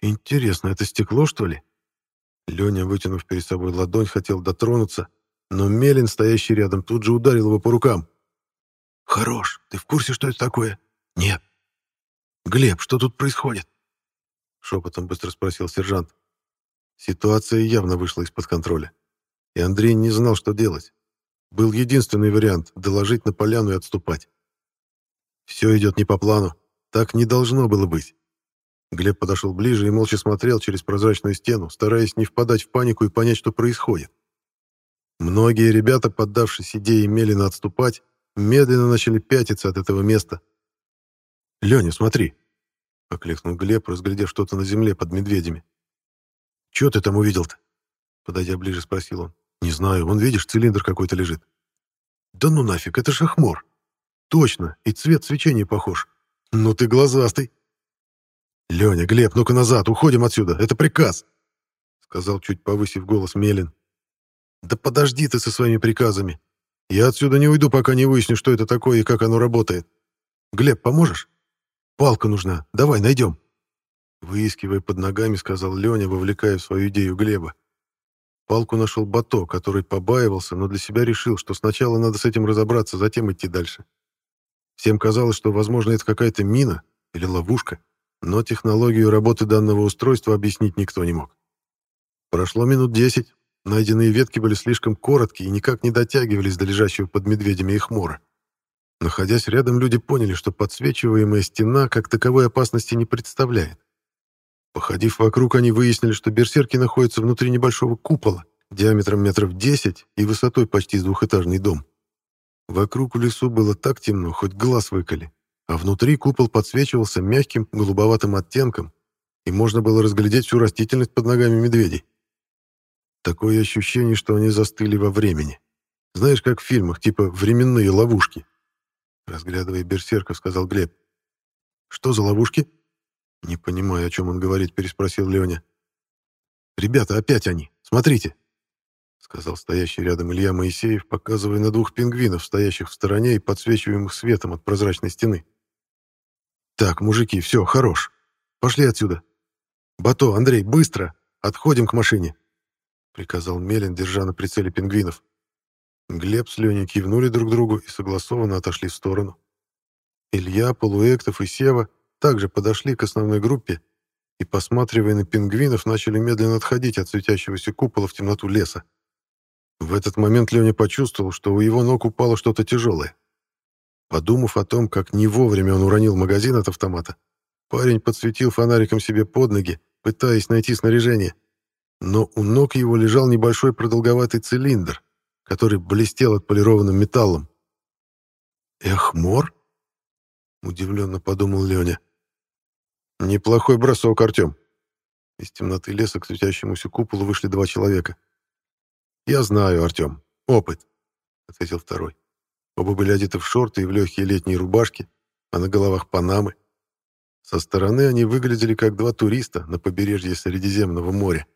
«Интересно, это стекло, что ли?» Леня, вытянув перед собой ладонь, хотел дотронуться, но Мелин, стоящий рядом, тут же ударил его по рукам. «Хорош, ты в курсе, что это такое?» «Нет». «Глеб, что тут происходит?» Шепотом быстро спросил сержант. Ситуация явно вышла из-под контроля и Андрей не знал, что делать. Был единственный вариант — доложить на поляну и отступать. Все идет не по плану. Так не должно было быть. Глеб подошел ближе и молча смотрел через прозрачную стену, стараясь не впадать в панику и понять, что происходит. Многие ребята, поддавшись идее Мелина отступать, медленно начали пятиться от этого места. «Леня, смотри!» — окликнул Глеб, разглядев что-то на земле под медведями. «Чего ты там увидел-то?» Подойдя ближе, спросил он. «Не знаю, вон, видишь, цилиндр какой-то лежит». «Да ну нафиг, это шахмор». «Точно, и цвет свечения похож». «Ну ты глазастый». «Леня, Глеб, ну-ка назад, уходим отсюда, это приказ», сказал, чуть повысив голос Мелин. «Да подожди ты со своими приказами. Я отсюда не уйду, пока не выясню, что это такое и как оно работает. Глеб, поможешь? Палка нужна, давай, найдем». Выискивая под ногами, сказал Леня, вовлекая в свою идею Глеба. Палку нашел Бато, который побаивался, но для себя решил, что сначала надо с этим разобраться, затем идти дальше. Всем казалось, что, возможно, это какая-то мина или ловушка, но технологию работы данного устройства объяснить никто не мог. Прошло минут десять, найденные ветки были слишком короткие и никак не дотягивались до лежащего под медведями их мора. Находясь рядом, люди поняли, что подсвечиваемая стена как таковой опасности не представляет. Походив вокруг, они выяснили, что берсерки находятся внутри небольшого купола, диаметром метров 10 и высотой почти двухэтажный дом. Вокруг в лесу было так темно, хоть глаз выколи, а внутри купол подсвечивался мягким голубоватым оттенком, и можно было разглядеть всю растительность под ногами медведей. Такое ощущение, что они застыли во времени. Знаешь, как в фильмах, типа «временные ловушки». Разглядывая берсерков, сказал Глеб. «Что за ловушки?» «Не понимаю, о чем он говорит», — переспросил Леня. «Ребята, опять они! Смотрите!» — сказал стоящий рядом Илья Моисеев, показывая на двух пингвинов, стоящих в стороне и подсвечиваемых светом от прозрачной стены. «Так, мужики, все, хорош. Пошли отсюда. Бато, Андрей, быстро! Отходим к машине!» — приказал Мелин, держа на прицеле пингвинов. Глеб с Леней кивнули друг другу и согласованно отошли в сторону. Илья, Полуэктов и Сева также подошли к основной группе и, посматривая на пингвинов, начали медленно отходить от светящегося купола в темноту леса. В этот момент Леня почувствовал, что у его ног упало что-то тяжелое. Подумав о том, как не вовремя он уронил магазин от автомата, парень подсветил фонариком себе под ноги, пытаясь найти снаряжение. Но у ног его лежал небольшой продолговатый цилиндр, который блестел отполированным металлом. «Эхмор?» — удивленно подумал Леня. «Неплохой бросок, Артем». Из темноты леса к светящемуся куполу вышли два человека. «Я знаю, Артем. Опыт», — ответил второй. Оба были одеты в шорты и в легкие летние рубашки, а на головах панамы. Со стороны они выглядели как два туриста на побережье Средиземного моря.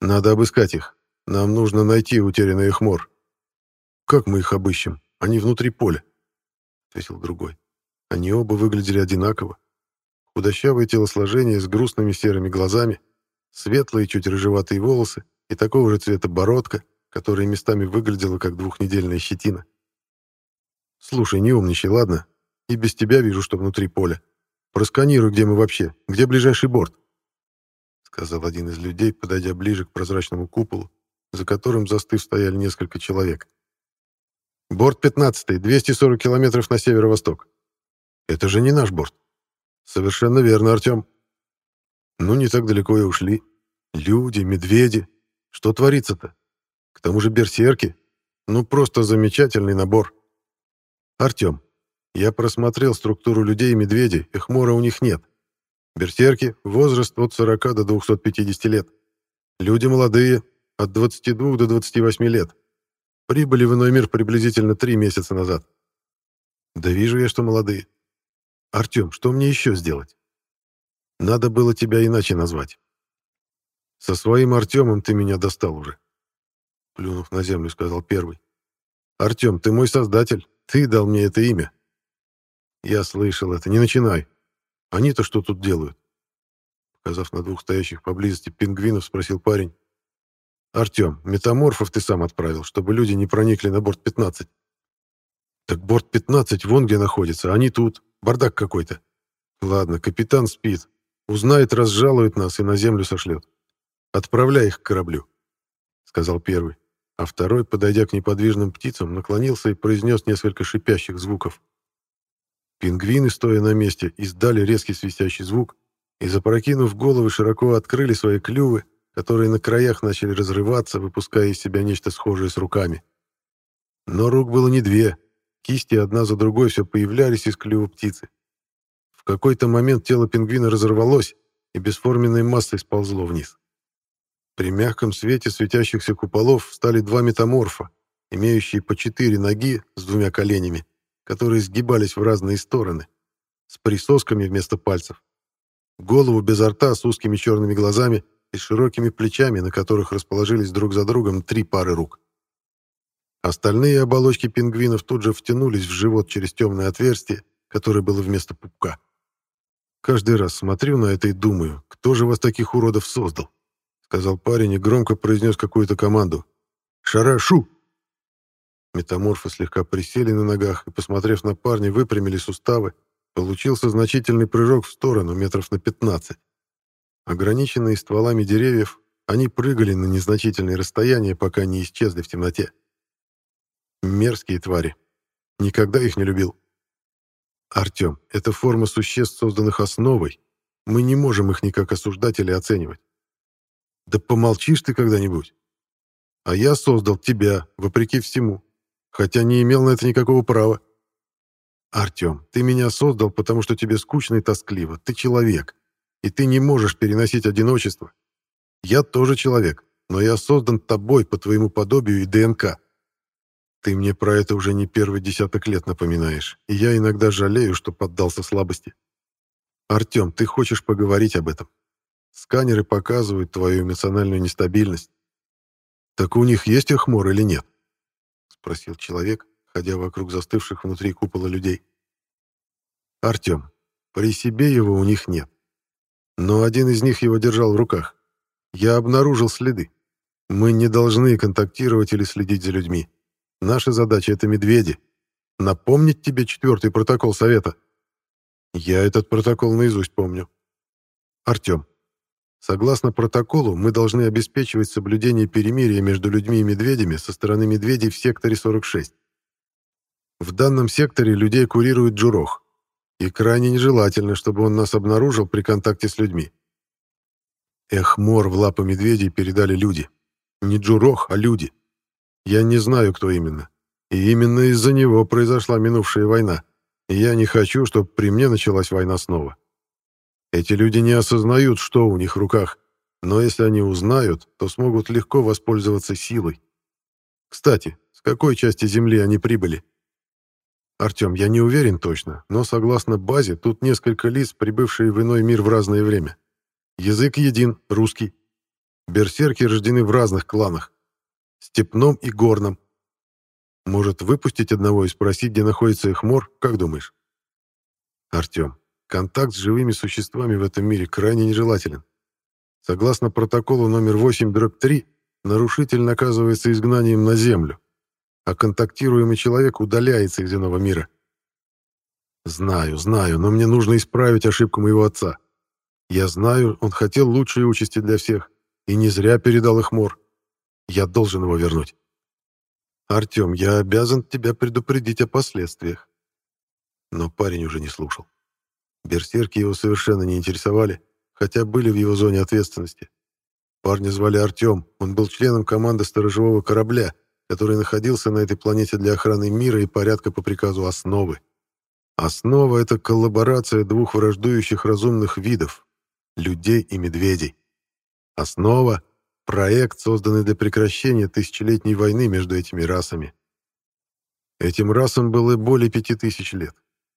«Надо обыскать их. Нам нужно найти утерянный их мор». «Как мы их обыщем? Они внутри поля», — ответил другой. Они оба выглядели одинаково, Худощавое телосложение с грустными серыми глазами, светлые, чуть рыжеватые волосы и такого же цвета бородка, которая местами выглядела как двухнедельная щетина. «Слушай, не умничай, ладно? И без тебя вижу, что внутри поля. Просканируй, где мы вообще, где ближайший борт», — сказал один из людей, подойдя ближе к прозрачному куполу, за которым застыв стояли несколько человек. «Борт 15 240 километров на северо-восток. Это же не наш борт. Совершенно верно, Артем. Ну, не так далеко и ушли. Люди, медведи. Что творится-то? К тому же берсерки. Ну, просто замечательный набор. Артем, я просмотрел структуру людей и медведей, и хмора у них нет. Берсерки — возраст от 40 до 250 лет. Люди молодые, от 22 до 28 лет. Прибыли в иной мир приблизительно три месяца назад. Да вижу я, что молодые. Артем, что мне еще сделать? Надо было тебя иначе назвать. Со своим Артемом ты меня достал уже. Плюнув на землю, сказал первый. Артем, ты мой создатель. Ты дал мне это имя. Я слышал это. Не начинай. Они-то что тут делают? Показав на двух стоящих поблизости пингвинов, спросил парень. Артем, метаморфов ты сам отправил, чтобы люди не проникли на борт 15. Так борт 15 вон где находится, они тут. Бардак какой-то. Ладно, капитан спит. Узнает, разжалует нас и на землю сошлет. Отправляй их к кораблю, сказал первый. А второй, подойдя к неподвижным птицам, наклонился и произнес несколько шипящих звуков. Пингвины, стоя на месте, издали резкий свистящий звук и, запрокинув головы, широко открыли свои клювы, которые на краях начали разрываться, выпуская из себя нечто схожее с руками. Но рук было не две, Кисти одна за другой все появлялись из клюва птицы. В какой-то момент тело пингвина разорвалось и бесформенной массой сползло вниз. При мягком свете светящихся куполов встали два метаморфа, имеющие по четыре ноги с двумя коленями, которые сгибались в разные стороны, с присосками вместо пальцев. Голову без рта с узкими черными глазами и широкими плечами, на которых расположились друг за другом три пары рук. Остальные оболочки пингвинов тут же втянулись в живот через темное отверстие, которое было вместо пупка. Каждый раз смотрю на это и думаю, кто же вас таких уродов создал? Сказал парень и громко произнес какую-то команду. «Шарашу!» Метаморфы слегка присели на ногах и, посмотрев на парня, выпрямили суставы. Получился значительный прыжок в сторону, метров на 15. Ограниченные стволами деревьев, они прыгали на незначительные расстояния, пока не исчезли в темноте. Мерзкие твари. Никогда их не любил. Артем, это форма существ, созданных основой. Мы не можем их никак осуждать или оценивать. Да помолчишь ты когда-нибудь. А я создал тебя, вопреки всему, хотя не имел на это никакого права. Артем, ты меня создал, потому что тебе скучно и тоскливо. Ты человек, и ты не можешь переносить одиночество. Я тоже человек, но я создан тобой по твоему подобию и ДНК. Ты мне про это уже не первый десяток лет напоминаешь, и я иногда жалею, что поддался слабости. Артем, ты хочешь поговорить об этом? Сканеры показывают твою эмоциональную нестабильность. Так у них есть охмор или нет? Спросил человек, ходя вокруг застывших внутри купола людей. Артем, при себе его у них нет. Но один из них его держал в руках. Я обнаружил следы. Мы не должны контактировать или следить за людьми. Наша задача — это медведи. Напомнить тебе четвертый протокол Совета? Я этот протокол наизусть помню. Артем, согласно протоколу, мы должны обеспечивать соблюдение перемирия между людьми и медведями со стороны медведей в секторе 46. В данном секторе людей курирует Джурох, и крайне нежелательно, чтобы он нас обнаружил при контакте с людьми. Эхмор в лапы медведей передали люди. Не Джурох, а люди. Я не знаю, кто именно. И именно из-за него произошла минувшая война. И я не хочу, чтобы при мне началась война снова. Эти люди не осознают, что у них в руках, но если они узнают, то смогут легко воспользоваться силой. Кстати, с какой части Земли они прибыли? Артем, я не уверен точно, но согласно базе, тут несколько лиц, прибывшие в иной мир в разное время. Язык един, русский. Берсерки рождены в разных кланах степном и горном. Может, выпустить одного и спросить, где находится их мор, как думаешь? Артем, контакт с живыми существами в этом мире крайне нежелателен. Согласно протоколу номер 8-3, нарушитель наказывается изгнанием на Землю, а контактируемый человек удаляется из иного мира. Знаю, знаю, но мне нужно исправить ошибку моего отца. Я знаю, он хотел лучшей участи для всех, и не зря передал их мор. Я должен его вернуть. Артем, я обязан тебя предупредить о последствиях. Но парень уже не слушал. Берсерки его совершенно не интересовали, хотя были в его зоне ответственности. Парня звали Артем, он был членом команды сторожевого корабля, который находился на этой планете для охраны мира и порядка по приказу Основы. Основа — это коллаборация двух враждующих разумных видов — людей и медведей. Основа — проект, созданный для прекращения тысячелетней войны между этими расами. Этим расам было более пяти тысяч лет.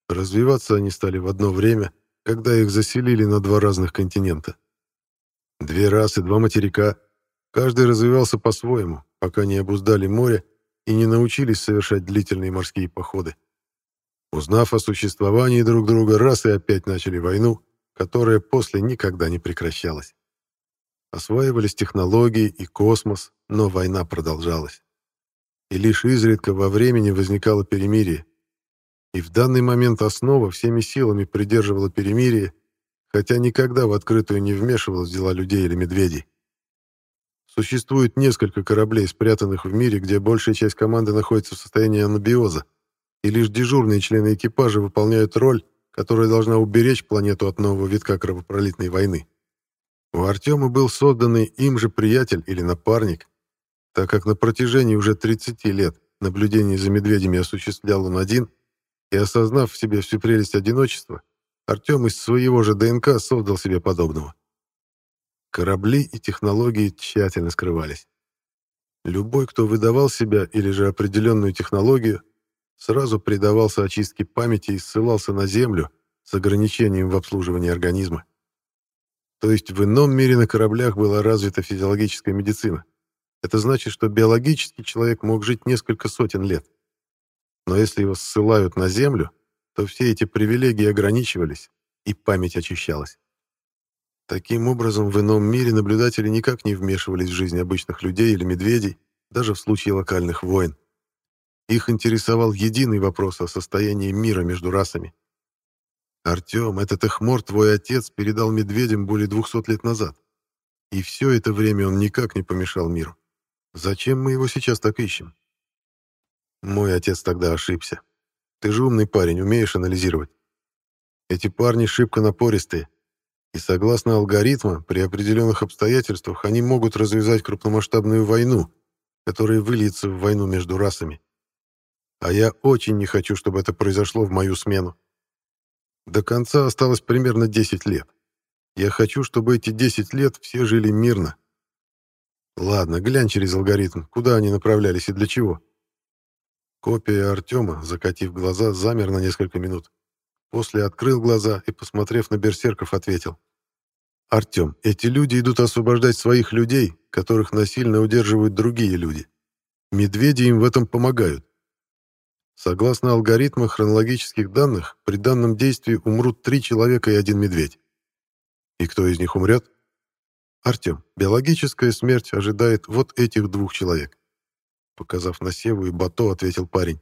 Развиваться они стали в одно время, когда их заселили на два разных континента. Две расы, два материка. Каждый развивался по-своему, пока не обуздали море и не научились совершать длительные морские походы. Узнав о существовании друг друга, расы опять начали войну, которая после никогда не прекращалась. Осваивались технологии и космос, но война продолжалась. И лишь изредка во времени возникало перемирие. И в данный момент основа всеми силами придерживала перемирие, хотя никогда в открытую не вмешивалась в дела людей или медведей. Существует несколько кораблей, спрятанных в мире, где большая часть команды находится в состоянии анабиоза, и лишь дежурные члены экипажа выполняют роль, которая должна уберечь планету от нового витка кровопролитной войны. У Артема был созданный им же приятель или напарник, так как на протяжении уже 30 лет наблюдение за медведями осуществлял он один, и осознав в себе всю прелесть одиночества, Артем из своего же ДНК создал себе подобного. Корабли и технологии тщательно скрывались. Любой, кто выдавал себя или же определенную технологию, сразу предавался очистке памяти и ссылался на Землю с ограничением в обслуживании организма. То есть в ином мире на кораблях была развита физиологическая медицина. Это значит, что биологически человек мог жить несколько сотен лет. Но если его ссылают на Землю, то все эти привилегии ограничивались, и память очищалась. Таким образом, в ином мире наблюдатели никак не вмешивались в жизнь обычных людей или медведей, даже в случае локальных войн. Их интересовал единый вопрос о состоянии мира между расами. «Артем, этот Эхмор, твой отец, передал медведям более двухсот лет назад. И все это время он никак не помешал миру. Зачем мы его сейчас так ищем?» Мой отец тогда ошибся. Ты же умный парень, умеешь анализировать. Эти парни шибко напористые. И согласно алгоритмам, при определенных обстоятельствах они могут развязать крупномасштабную войну, которая выльется в войну между расами. А я очень не хочу, чтобы это произошло в мою смену. До конца осталось примерно 10 лет. Я хочу, чтобы эти 10 лет все жили мирно. Ладно, глянь через алгоритм, куда они направлялись и для чего. Копия Артема, закатив глаза, замер на несколько минут. После открыл глаза и, посмотрев на берсерков, ответил. «Артем, эти люди идут освобождать своих людей, которых насильно удерживают другие люди. Медведи им в этом помогают. Согласно алгоритму хронологических данных, при данном действии умрут три человека и один медведь. И кто из них умрет? Артем, биологическая смерть ожидает вот этих двух человек. Показав на Севу и Бато, ответил парень.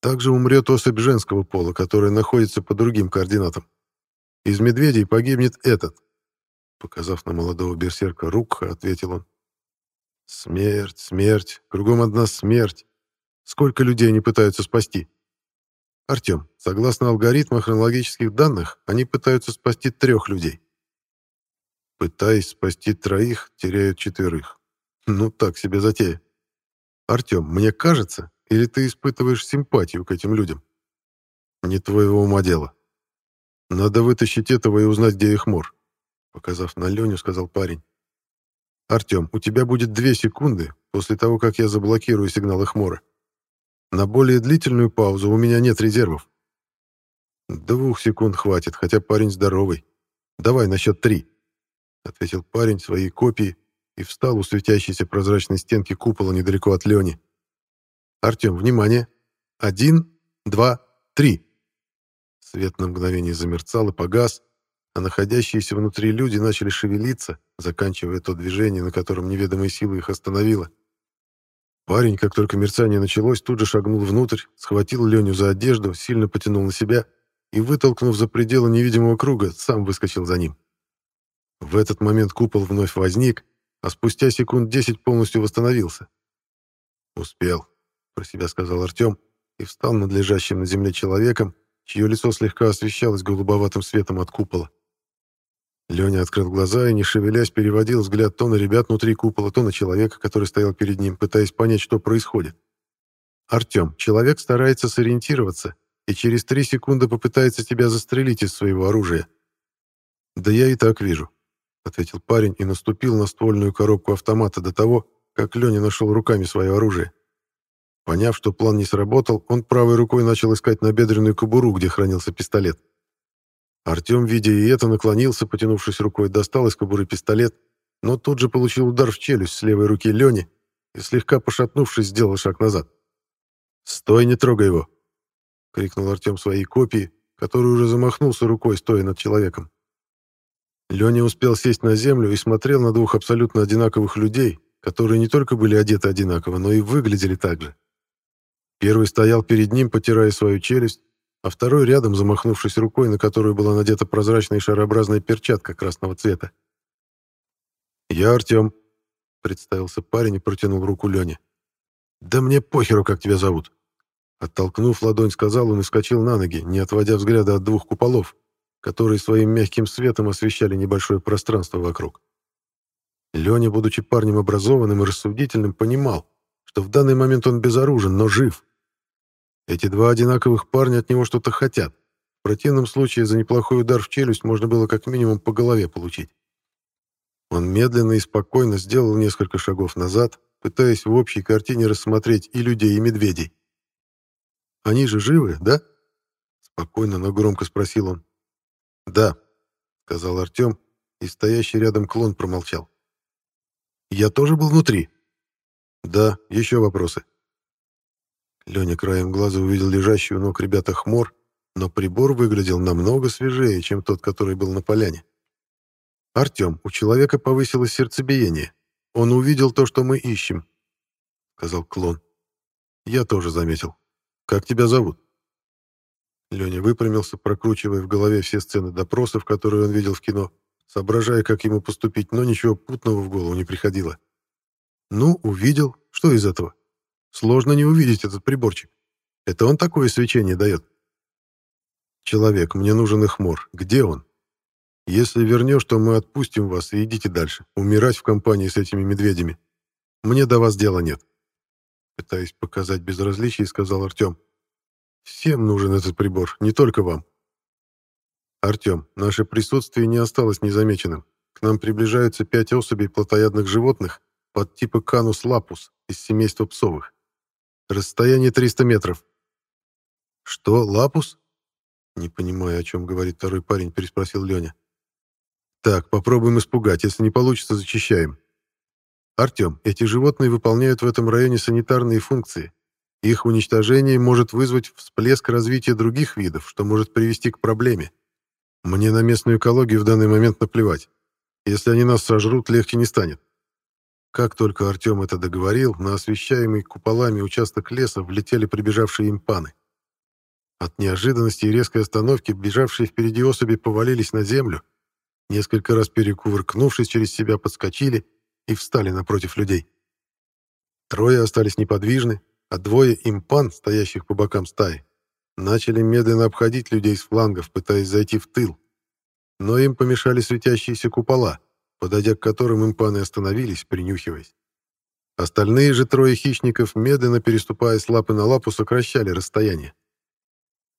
Также умрет особь женского пола, которая находится по другим координатам. Из медведей погибнет этот. Показав на молодого берсерка Рукха, ответил он. Смерть, смерть, кругом одна смерть. Сколько людей они пытаются спасти? Артем, согласно алгоритмам хронологических данных, они пытаются спасти трех людей. Пытаясь спасти троих, теряют четверых. Ну, так себе затея. «Артем, мне кажется, или ты испытываешь симпатию к этим людям?» «Не твоего ума дело. Надо вытащить этого и узнать, где их мор», показав на Леню, сказал парень. «Артем, у тебя будет две секунды после того, как я заблокирую сигнал Эхмора. На более длительную паузу у меня нет резервов». «Двух секунд хватит, хотя парень здоровый. Давай на счет три», — ответил парень своей копии, и встал у светящейся прозрачной стенки купола недалеко от Лени. «Артем, внимание! Один, два, три!» Свет на мгновение замерцал и погас, а находящиеся внутри люди начали шевелиться, заканчивая то движение, на котором неведомая сила их остановила. Парень, как только мерцание началось, тут же шагнул внутрь, схватил Леню за одежду, сильно потянул на себя и, вытолкнув за пределы невидимого круга, сам выскочил за ним. В этот момент купол вновь возник, а спустя секунд десять полностью восстановился. «Успел», — про себя сказал Артем и встал над лежащим на земле человеком, чье лицо слегка освещалось голубоватым светом от купола. Леня открыл глаза и, не шевелясь, переводил взгляд то на ребят внутри купола, то на человека, который стоял перед ним, пытаясь понять, что происходит. «Артем, человек старается сориентироваться и через три секунды попытается тебя застрелить из своего оружия». «Да я и так вижу», — ответил парень и наступил на ствольную коробку автомата до того, как Леня нашел руками свое оружие. Поняв, что план не сработал, он правой рукой начал искать набедренную кобуру, где хранился пистолет. Артем, видя и это, наклонился, потянувшись рукой, достал из кобуры пистолет, но тут же получил удар в челюсть с левой руки Лени и, слегка пошатнувшись, сделал шаг назад. «Стой, не трогай его!» — крикнул Артем своей копии, который уже замахнулся рукой, стоя над человеком. Леня успел сесть на землю и смотрел на двух абсолютно одинаковых людей, которые не только были одеты одинаково, но и выглядели так же. Первый стоял перед ним, потирая свою челюсть, а второй рядом, замахнувшись рукой, на которую была надета прозрачная шарообразная перчатка красного цвета. «Я Артем», — представился парень и протянул руку Лене. «Да мне похеру, как тебя зовут». Оттолкнув ладонь, сказал он и вскочил на ноги, не отводя взгляда от двух куполов, которые своим мягким светом освещали небольшое пространство вокруг. Леня, будучи парнем образованным и рассудительным, понимал, что в данный момент он безоружен, но жив. Эти два одинаковых парня от него что-то хотят. В противном случае за неплохой удар в челюсть можно было как минимум по голове получить. Он медленно и спокойно сделал несколько шагов назад, пытаясь в общей картине рассмотреть и людей, и медведей. «Они же живы, да?» Спокойно, но громко спросил он. «Да», — сказал Артем, и стоящий рядом клон промолчал. «Я тоже был внутри?» «Да, еще вопросы?» Леня краем глаза увидел лежащий у ног ребята хмор, но прибор выглядел намного свежее, чем тот, который был на поляне. «Артем, у человека повысилось сердцебиение. Он увидел то, что мы ищем», — сказал клон. «Я тоже заметил. Как тебя зовут?» Леня выпрямился, прокручивая в голове все сцены допросов, которые он видел в кино, соображая, как ему поступить, но ничего путного в голову не приходило. «Ну, увидел. Что из этого? Сложно не увидеть этот приборчик. Это он такое свечение дает?» «Человек, мне нужен Эхмор. Где он? Если вернешь, то мы отпустим вас и идите дальше. Умирать в компании с этими медведями. Мне до вас дела нет». Пытаясь показать безразличие, сказал Артем. Всем нужен этот прибор, не только вам. Артем, наше присутствие не осталось незамеченным. К нам приближаются пять особей плотоядных животных под типа Канус лапус из семейства псовых. Расстояние 300 метров. Что, лапус? Не понимая, о чем говорит второй парень, переспросил Леня. Так, попробуем испугать. Если не получится, зачищаем. Артем, эти животные выполняют в этом районе санитарные функции. Их уничтожение может вызвать всплеск развития других видов, что может привести к проблеме. Мне на местную экологию в данный момент наплевать. Если они нас сожрут, легче не станет. Как только Артем это договорил, на освещаемый куполами участок леса влетели прибежавшие импаны. От неожиданности и резкой остановки бежавшие впереди особи повалились на землю, несколько раз перекувыркнувшись через себя, подскочили и встали напротив людей. Трое остались неподвижны, а двое импан, стоящих по бокам стаи, начали медленно обходить людей с флангов, пытаясь зайти в тыл. Но им помешали светящиеся купола, подойдя к которым импаны остановились, принюхиваясь. Остальные же трое хищников, медленно переступая с лапы на лапу, сокращали расстояние.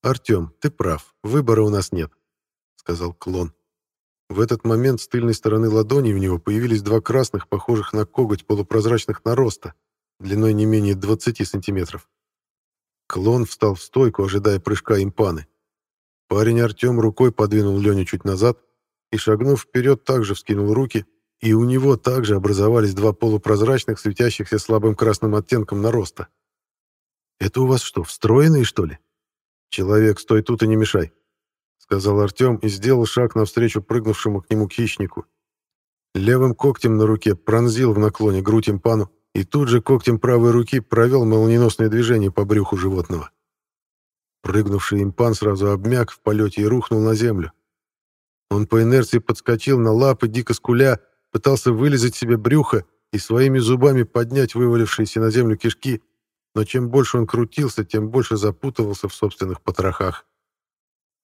«Артем, ты прав, выбора у нас нет», — сказал клон. В этот момент с тыльной стороны ладони у него появились два красных, похожих на коготь полупрозрачных нароста, длиной не менее 20 сантиметров. Клон встал в стойку, ожидая прыжка импаны. Парень Артем рукой подвинул Леню чуть назад и, шагнув вперед, также вскинул руки, и у него также образовались два полупрозрачных, светящихся слабым красным оттенком нароста. «Это у вас что, встроенные, что ли?» «Человек, стой тут и не мешай», — сказал Артем и сделал шаг навстречу прыгнувшему к нему хищнику. Левым когтем на руке пронзил в наклоне грудь импану, и тут же когтем правой руки провел молниеносное движение по брюху животного. Прыгнувший импан сразу обмяк в полете и рухнул на землю. Он по инерции подскочил на лапы, дико скуля, пытался вылезать себе брюхо и своими зубами поднять вывалившиеся на землю кишки, но чем больше он крутился, тем больше запутывался в собственных потрохах.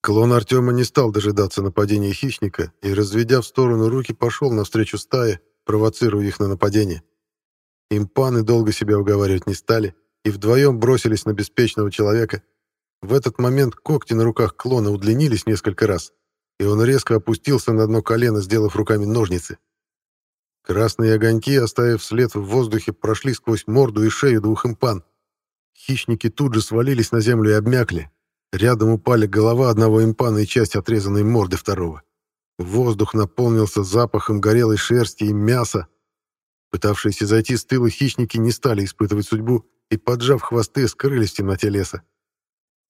Клон Артема не стал дожидаться нападения хищника и, разведя в сторону руки, пошел навстречу стае, провоцируя их на нападение. Импаны долго себя уговаривать не стали и вдвоем бросились на беспечного человека. В этот момент когти на руках клона удлинились несколько раз, и он резко опустился на одно колено, сделав руками ножницы. Красные огоньки, оставив след в воздухе, прошли сквозь морду и шею двух импан. Хищники тут же свалились на землю и обмякли. Рядом упали голова одного импана и часть отрезанной морды второго. Воздух наполнился запахом горелой шерсти и мяса. Пытавшиеся зайти с тыла хищники не стали испытывать судьбу и, поджав хвосты, скрылись в темноте леса.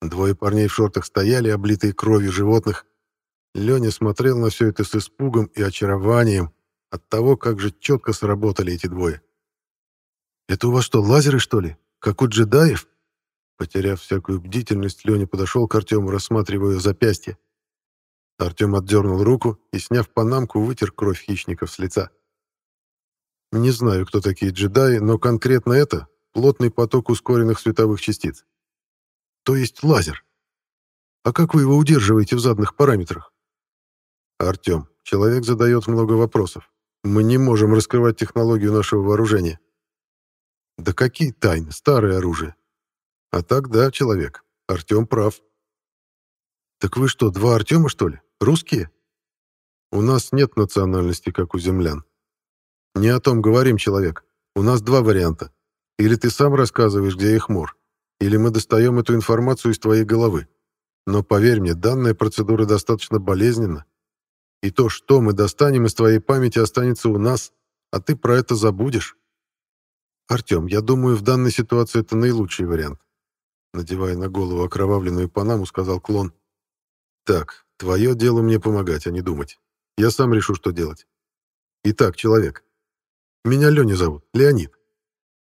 Двое парней в шортах стояли, облитые кровью животных. Леня смотрел на все это с испугом и очарованием, от того, как же четко сработали эти двое. «Это у вас что, лазеры, что ли? Как у джедаев?» Потеряв всякую бдительность, Леня подошел к Артему, рассматривая запястье. Артем отдернул руку и, сняв панамку, вытер кровь хищников с лица. «Не знаю, кто такие джедаи, но конкретно это — плотный поток ускоренных световых частиц. То есть лазер. А как вы его удерживаете в заданных параметрах?» «Артем, человек задает много вопросов. Мы не можем раскрывать технологию нашего вооружения. Да какие тайны, старое оружие. А так да, человек, Артем прав. Так вы что, два Артема, что ли? Русские? У нас нет национальности, как у землян. Не о том говорим, человек. У нас два варианта. Или ты сам рассказываешь, где их мор, или мы достаем эту информацию из твоей головы. Но поверь мне, данная процедура достаточно болезненна, и то, что мы достанем из твоей памяти, останется у нас, а ты про это забудешь. Артем, я думаю, в данной ситуации это наилучший вариант. Надевая на голову окровавленную панаму, сказал клон. Так, твое дело мне помогать, а не думать. Я сам решу, что делать. Итак, человек. Меня Леня зовут, Леонид.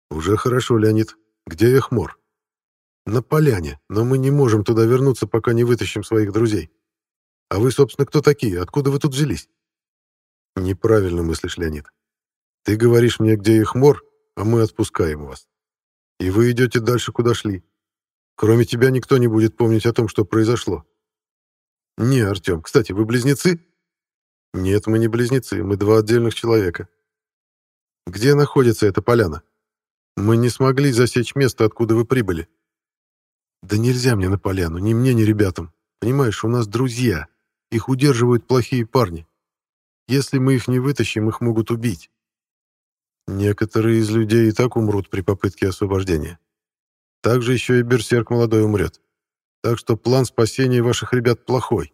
Уже хорошо, Леонид. Где Эхмор? На поляне, но мы не можем туда вернуться, пока не вытащим своих друзей. А вы, собственно, кто такие? Откуда вы тут взялись? Неправильно мыслишь, Леонид. Ты говоришь мне, где их мор, а мы отпускаем вас. И вы идете дальше, куда шли. Кроме тебя никто не будет помнить о том, что произошло. Не, Артем, кстати, вы близнецы? Нет, мы не близнецы, мы два отдельных человека. Где находится эта поляна? Мы не смогли засечь место, откуда вы прибыли. Да нельзя мне на поляну, ни мне, ни ребятам. Понимаешь, у нас друзья. Их удерживают плохие парни. Если мы их не вытащим, их могут убить. Некоторые из людей и так умрут при попытке освобождения. Также еще и берсерк молодой умрет. Так что план спасения ваших ребят плохой.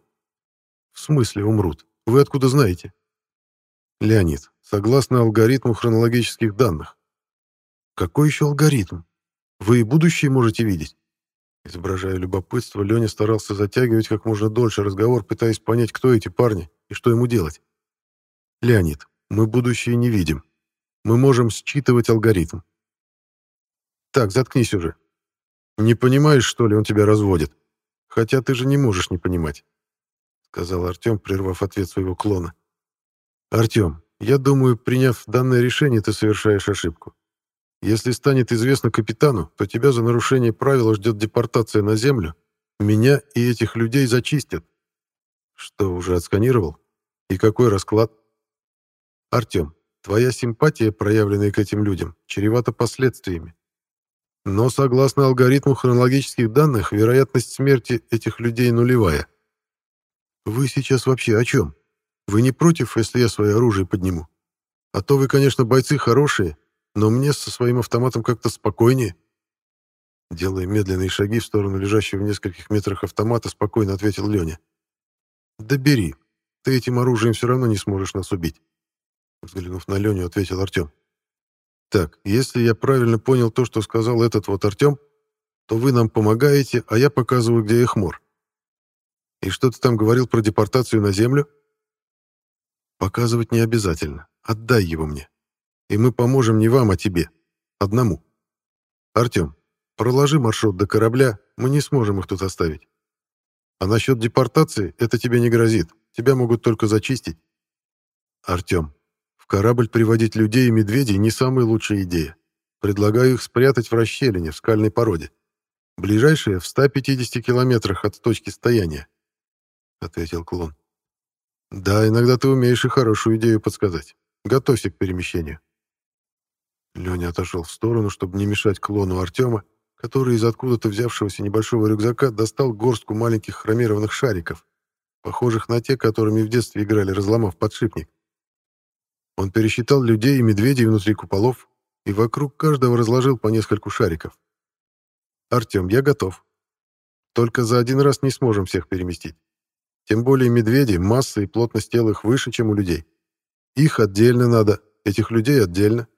В смысле умрут? Вы откуда знаете? Леонид, согласно алгоритму хронологических данных. Какой еще алгоритм? Вы и будущее можете видеть? Изображая любопытство, Леня старался затягивать как можно дольше разговор, пытаясь понять, кто эти парни и что ему делать. «Леонид, мы будущее не видим. Мы можем считывать алгоритм». «Так, заткнись уже. Не понимаешь, что ли, он тебя разводит? Хотя ты же не можешь не понимать», — сказал Артем, прервав ответ своего клона. «Артем, я думаю, приняв данное решение, ты совершаешь ошибку. Если станет известно капитану, то тебя за нарушение правил ждет депортация на землю. Меня и этих людей зачистят. Что, уже отсканировал? И какой расклад? Артем, твоя симпатия, проявленная к этим людям, чревата последствиями. Но согласно алгоритму хронологических данных, вероятность смерти этих людей нулевая. Вы сейчас вообще о чем? Вы не против, если я свое оружие подниму? А то вы, конечно, бойцы хорошие, но мне со своим автоматом как-то спокойнее. Делая медленные шаги в сторону лежащего в нескольких метрах автомата, спокойно ответил Леня. «Да бери. Ты этим оружием все равно не сможешь нас убить». Взглянув на Леню, ответил Артем. «Так, если я правильно понял то, что сказал этот вот Артем, то вы нам помогаете, а я показываю, где их мор. И что ты там говорил про депортацию на Землю?» «Показывать не обязательно. Отдай его мне и мы поможем не вам, а тебе. Одному. Артем, проложи маршрут до корабля, мы не сможем их тут оставить. А насчет депортации это тебе не грозит. Тебя могут только зачистить. Артем, в корабль приводить людей и медведей не самая лучшая идея. Предлагаю их спрятать в расщелине в скальной породе. Ближайшая в 150 километрах от точки стояния. — ответил клон. «Да, иногда ты умеешь и хорошую идею подсказать. Готовься к перемещению». Леня отошел в сторону, чтобы не мешать клону Артема, который из откуда-то взявшегося небольшого рюкзака достал горстку маленьких хромированных шариков, похожих на те, которыми в детстве играли, разломав подшипник. Он пересчитал людей и медведей внутри куполов и вокруг каждого разложил по нескольку шариков. «Артем, я готов. Только за один раз не сможем всех переместить. Тем более медведи, масса и плотность тел их выше, чем у людей. Их отдельно надо, этих людей отдельно.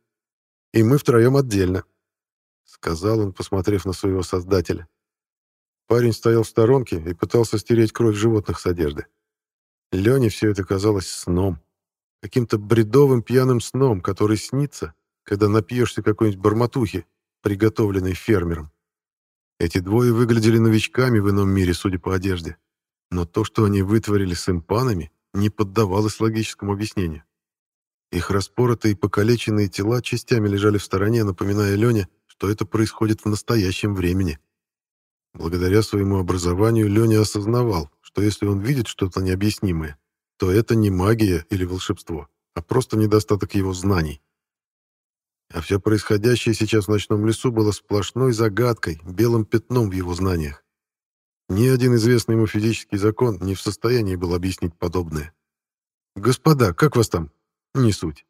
И мы втроем отдельно», — сказал он, посмотрев на своего создателя. Парень стоял в сторонке и пытался стереть кровь животных с одежды. Лене все это казалось сном. Каким-то бредовым пьяным сном, который снится, когда напьешься какой-нибудь барматухи, приготовленной фермером. Эти двое выглядели новичками в ином мире, судя по одежде. Но то, что они вытворили с импанами, не поддавалось логическому объяснению. Их распоротые и покалеченные тела частями лежали в стороне, напоминая Лене, что это происходит в настоящем времени. Благодаря своему образованию Леня осознавал, что если он видит что-то необъяснимое, то это не магия или волшебство, а просто недостаток его знаний. А все происходящее сейчас в ночном лесу было сплошной загадкой, белым пятном в его знаниях. Ни один известный ему физический закон не в состоянии был объяснить подобное. «Господа, как вас там?» «Не суть.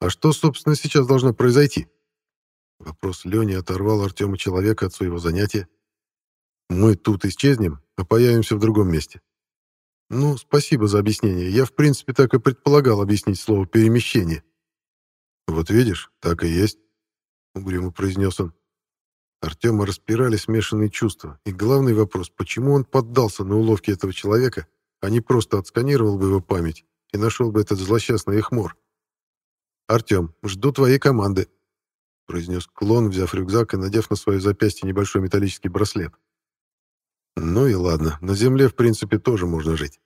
А что, собственно, сейчас должно произойти?» Вопрос Лени оторвал Артема Человека от своего занятия мы тут исчезнем, а появимся в другом месте. Ну, спасибо за объяснение. Я, в принципе, так и предполагал объяснить слово «перемещение». Вот видишь, так и есть, — угрюмо произнес он. Артема распирали смешанные чувства, и главный вопрос, почему он поддался на уловки этого человека, а не просто отсканировал бы его память и нашел бы этот злосчастный эхмор. «Артем, жду твоей команды», — произнес клон, взяв рюкзак и надев на свое запястье небольшой металлический браслет. Ну и ладно, на Земле, в принципе, тоже можно жить.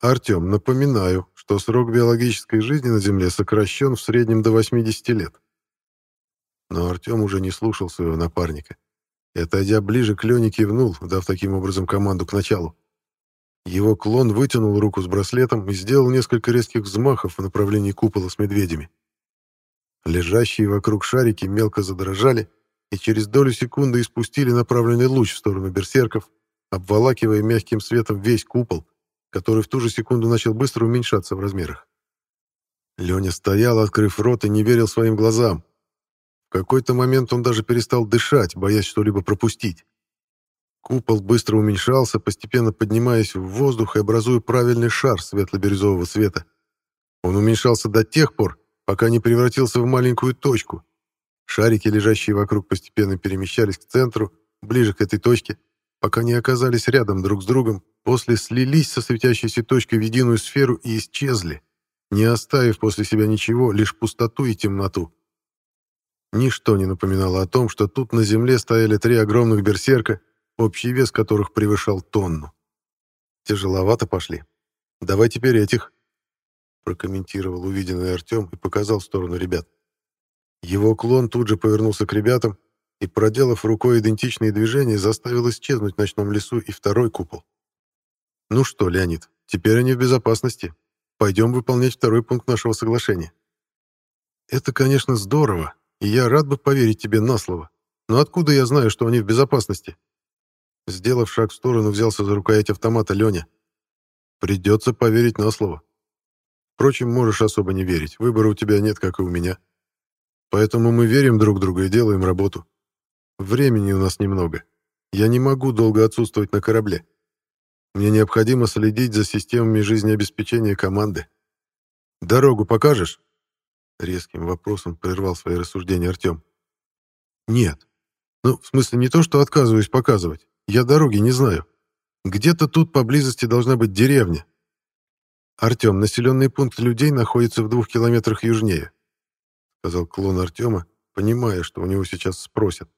Артем, напоминаю, что срок биологической жизни на Земле сокращен в среднем до 80 лет. Но Артем уже не слушал своего напарника и, отойдя ближе к Лене, кивнул, дав таким образом команду к началу. Его клон вытянул руку с браслетом и сделал несколько резких взмахов в направлении купола с медведями. Лежащие вокруг шарики мелко задрожали, и через долю секунды испустили направленный луч в сторону берсерков, обволакивая мягким светом весь купол, который в ту же секунду начал быстро уменьшаться в размерах. Леня стоял, открыв рот, и не верил своим глазам. Какой-то момент он даже перестал дышать, боясь что-либо пропустить. Купол быстро уменьшался, постепенно поднимаясь в воздух и образуя правильный шар светло-бирюзового цвета. Он уменьшался до тех пор, пока не превратился в маленькую точку, Шарики, лежащие вокруг, постепенно перемещались к центру, ближе к этой точке, пока не оказались рядом друг с другом, после слились со светящейся точкой в единую сферу и исчезли, не оставив после себя ничего, лишь пустоту и темноту. Ничто не напоминало о том, что тут на земле стояли три огромных берсерка, общий вес которых превышал тонну. Тяжеловато пошли. Давай теперь этих, прокомментировал увиденный Артем и показал в сторону ребят. Его клон тут же повернулся к ребятам и, проделав рукой идентичные движения, заставил исчезнуть в ночном лесу и второй купол. «Ну что, Леонид, теперь они в безопасности. Пойдем выполнять второй пункт нашего соглашения». «Это, конечно, здорово, я рад бы поверить тебе на слово. Но откуда я знаю, что они в безопасности?» Сделав шаг в сторону, взялся за рукоять автомата Леня. «Придется поверить на слово. Впрочем, можешь особо не верить. Выбора у тебя нет, как и у меня». Поэтому мы верим друг другу и делаем работу. Времени у нас немного. Я не могу долго отсутствовать на корабле. Мне необходимо следить за системами жизнеобеспечения команды. Дорогу покажешь?» Резким вопросом прервал свои рассуждения Артем. «Нет. Ну, в смысле, не то, что отказываюсь показывать. Я дороги не знаю. Где-то тут поблизости должна быть деревня. Артем, населенный пункт людей находится в двух километрах южнее сказал клон Артема, понимая, что у него сейчас спросят.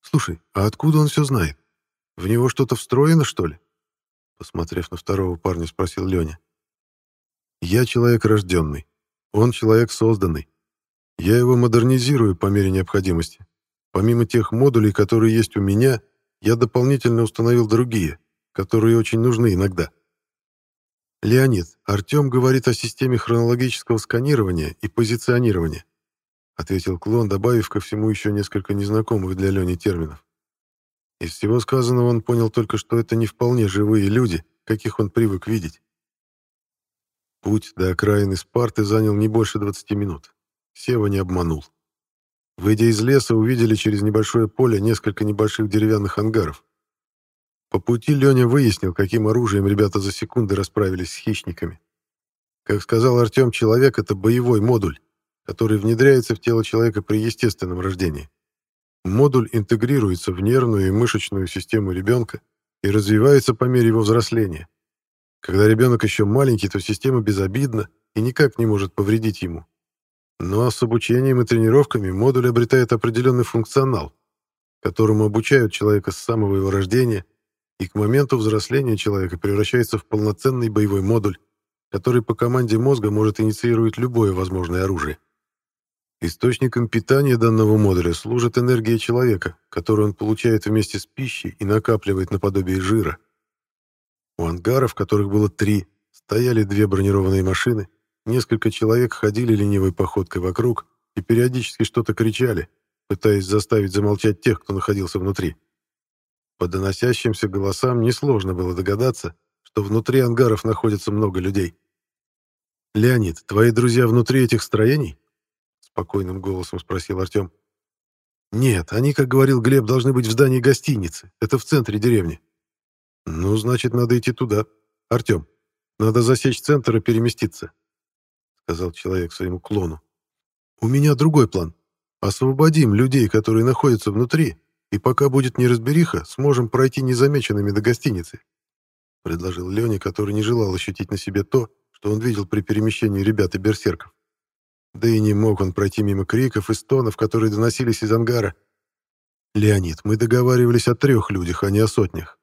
«Слушай, а откуда он все знает? В него что-то встроено, что ли?» Посмотрев на второго парня, спросил Леня. «Я человек рожденный. Он человек созданный. Я его модернизирую по мере необходимости. Помимо тех модулей, которые есть у меня, я дополнительно установил другие, которые очень нужны иногда. «Леонид, Артем говорит о системе хронологического сканирования и позиционирования», ответил клон, добавив ко всему еще несколько незнакомых для Лени терминов. Из всего сказанного он понял только, что это не вполне живые люди, каких он привык видеть. Путь до окраины Спарты занял не больше 20 минут. Сева не обманул. Выйдя из леса, увидели через небольшое поле несколько небольших деревянных ангаров. По пути Леня выяснил, каким оружием ребята за секунды расправились с хищниками. Как сказал Артем, человек — это боевой модуль, который внедряется в тело человека при естественном рождении. Модуль интегрируется в нервную и мышечную систему ребенка и развивается по мере его взросления. Когда ребенок еще маленький, то система безобидна и никак не может повредить ему. Но с обучением и тренировками модуль обретает определенный функционал, которому обучают человека с самого его рождения и к моменту взросления человека превращается в полноценный боевой модуль, который по команде мозга может инициировать любое возможное оружие. Источником питания данного модуля служит энергия человека, которую он получает вместе с пищей и накапливает наподобие жира. У ангаров, которых было три, стояли две бронированные машины, несколько человек ходили ленивой походкой вокруг и периодически что-то кричали, пытаясь заставить замолчать тех, кто находился внутри. По доносящимся голосам несложно было догадаться, что внутри ангаров находится много людей. «Леонид, твои друзья внутри этих строений?» Спокойным голосом спросил Артем. «Нет, они, как говорил Глеб, должны быть в здании гостиницы. Это в центре деревни». «Ну, значит, надо идти туда. Артем, надо засечь центр и переместиться», — сказал человек своему клону. «У меня другой план. Освободим людей, которые находятся внутри, и пока будет неразбериха, сможем пройти незамеченными до гостиницы», — предложил Леня, который не желал ощутить на себе то, что он видел при перемещении ребят и берсерков. Да и не мог он пройти мимо криков и стонов, которые доносились из ангара. «Леонид, мы договаривались о трех людях, а не о сотнях.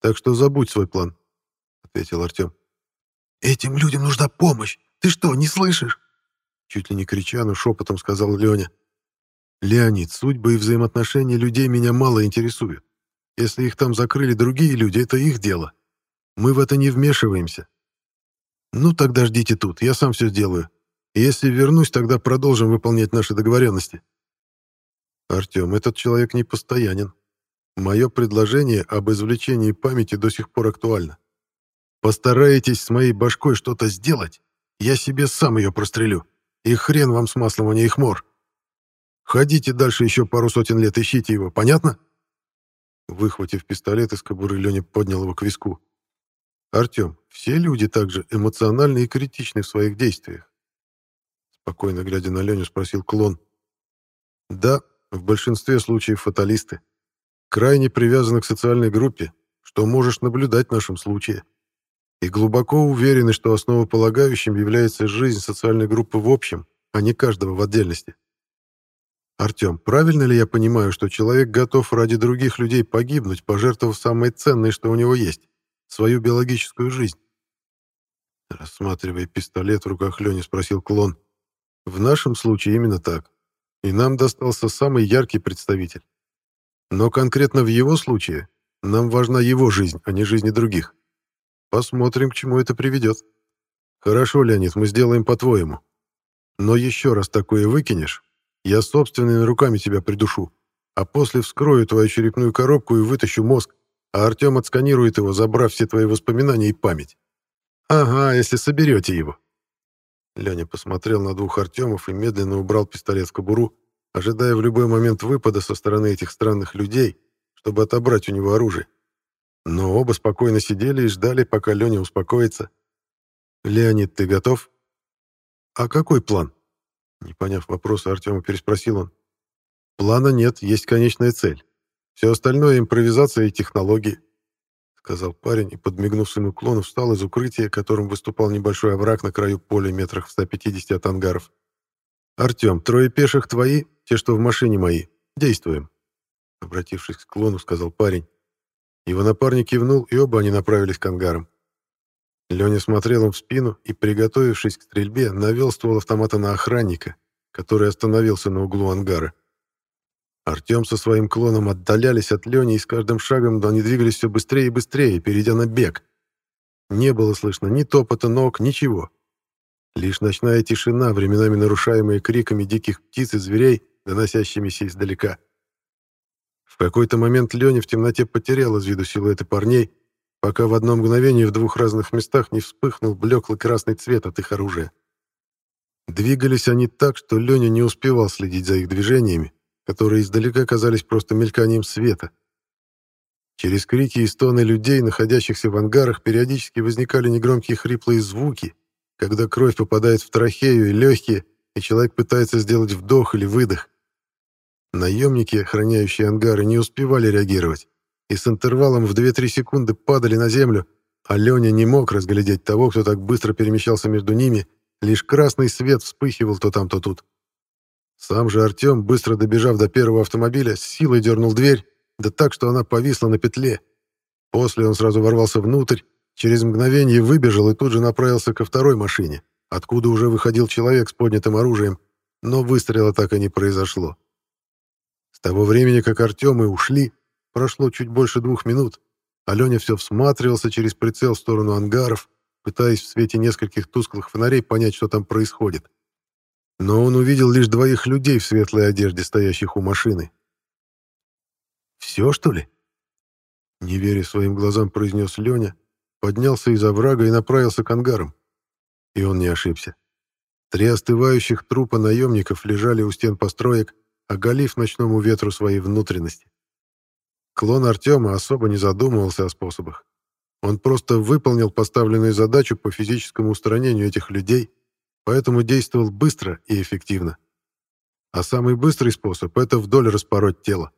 Так что забудь свой план», — ответил Артем. «Этим людям нужна помощь. Ты что, не слышишь?» Чуть ли не крича, но шепотом сказал Леня. «Леонид, судьбы и взаимоотношения людей меня мало интересуют. Если их там закрыли другие люди, это их дело. Мы в это не вмешиваемся. Ну, тогда ждите тут, я сам все сделаю. если вернусь, тогда продолжим выполнять наши договоренности». «Артем, этот человек не постоянен. Мое предложение об извлечении памяти до сих пор актуально. Постарайтесь с моей башкой что-то сделать, я себе сам ее прострелю. И хрен вам с маслом, а не их мор. Ходите дальше еще пару сотен лет, ищите его, понятно?» Выхватив пистолет из кобуры, Леня поднял его к виску. «Артем, все люди также эмоциональны и критичны в своих действиях?» Спокойно глядя на Леню, спросил клон. «Да, в большинстве случаев фаталисты. Крайне привязаны к социальной группе, что можешь наблюдать в нашем случае. И глубоко уверены, что основополагающим является жизнь социальной группы в общем, а не каждого в отдельности. Артем, правильно ли я понимаю, что человек готов ради других людей погибнуть, пожертвовав самое ценное, что у него есть — свою биологическую жизнь? Рассматривая пистолет в руках Лени, спросил клон. В нашем случае именно так. И нам достался самый яркий представитель. Но конкретно в его случае нам важна его жизнь, а не жизни других. Посмотрим, к чему это приведет. Хорошо, Леонид, мы сделаем по-твоему. Но еще раз такое выкинешь, я собственными руками тебя придушу, а после вскрою твою черепную коробку и вытащу мозг, а Артем отсканирует его, забрав все твои воспоминания и память. Ага, если соберете его. Леня посмотрел на двух Артемов и медленно убрал пистолет в кобуру, ожидая в любой момент выпада со стороны этих странных людей, чтобы отобрать у него оружие. Но оба спокойно сидели и ждали, пока Леня успокоится. «Леонид, ты готов?» «А какой план?» Не поняв вопроса, Артема переспросил он. «Плана нет, есть конечная цель. Все остальное — импровизация и технологии», — сказал парень и, подмигнув своему клону, встал из укрытия, которым выступал небольшой овраг на краю поля метрах в 150 от ангаров. «Артем, трое пеших твои, те, что в машине мои. Действуем», — обратившись к клону, сказал парень. Его напарник кивнул, и оба они направились к ангарам. Леня смотрел им в спину и, приготовившись к стрельбе, навел ствол автомата на охранника, который остановился на углу ангара. Артем со своим клоном отдалялись от Лени, и с каждым шагом они двигались все быстрее и быстрее, перейдя на бег. Не было слышно ни топота ног, ничего. Лишь ночная тишина, временами нарушаемая криками диких птиц и зверей, доносящимися издалека. В какой-то момент Леня в темноте потерял из виду силуэты парней, пока в одно мгновение в двух разных местах не вспыхнул блеклый красный цвет от их оружия. Двигались они так, что Леня не успевал следить за их движениями, которые издалека казались просто мельканием света. Через крики и стоны людей, находящихся в ангарах, периодически возникали негромкие хриплые звуки, когда кровь попадает в трахею и легкие, и человек пытается сделать вдох или выдох. Наемники, охраняющие ангары, не успевали реагировать, и с интервалом в 2-3 секунды падали на землю, а Леня не мог разглядеть того, кто так быстро перемещался между ними, лишь красный свет вспыхивал то там, то тут. Сам же Артем, быстро добежав до первого автомобиля, с силой дернул дверь, да так, что она повисла на петле. После он сразу ворвался внутрь, через мгновение выбежал и тут же направился ко второй машине, откуда уже выходил человек с поднятым оружием, но выстрела так и не произошло. С того времени, как Артем и ушли, прошло чуть больше двух минут, а Леня все всматривался через прицел в сторону ангаров, пытаясь в свете нескольких тусклых фонарей понять, что там происходит. Но он увидел лишь двоих людей в светлой одежде, стоящих у машины. «Все, что ли?» Не веря своим глазам, произнес Леня, поднялся из оврага и направился к ангарам. И он не ошибся. Три остывающих трупа наемников лежали у стен построек, оголив ночному ветру свои внутренности. Клон Артема особо не задумывался о способах. Он просто выполнил поставленную задачу по физическому устранению этих людей, поэтому действовал быстро и эффективно. А самый быстрый способ — это вдоль распороть тело.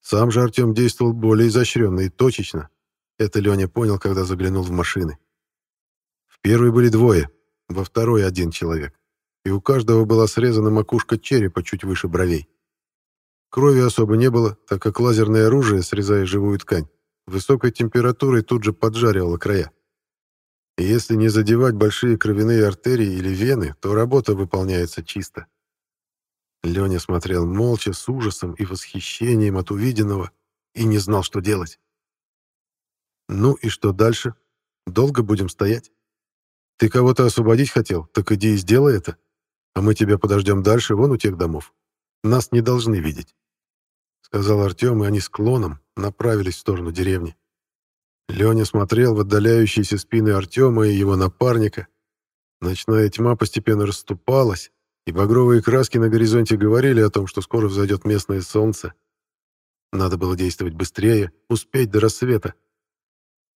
Сам же Артем действовал более изощренно и точечно. Это Леня понял, когда заглянул в машины. В первой были двое, во второй один человек. И у каждого была срезана макушка черепа чуть выше бровей. Крови особо не было, так как лазерное оружие, срезая живую ткань, высокой температурой тут же поджаривало края. И если не задевать большие кровяные артерии или вены, то работа выполняется чисто. Леня смотрел молча, с ужасом и восхищением от увиденного, и не знал, что делать. «Ну и что дальше? Долго будем стоять? Ты кого-то освободить хотел? Так иди и сделай это. А мы тебя подождем дальше, вон у тех домов. Нас не должны видеть», — сказал Артем, и они с клоном направились в сторону деревни. Леня смотрел в отдаляющиеся спины Артема и его напарника. Ночная тьма постепенно расступалась, и багровые краски на горизонте говорили о том, что скоро взойдет местное солнце. Надо было действовать быстрее, успеть до рассвета.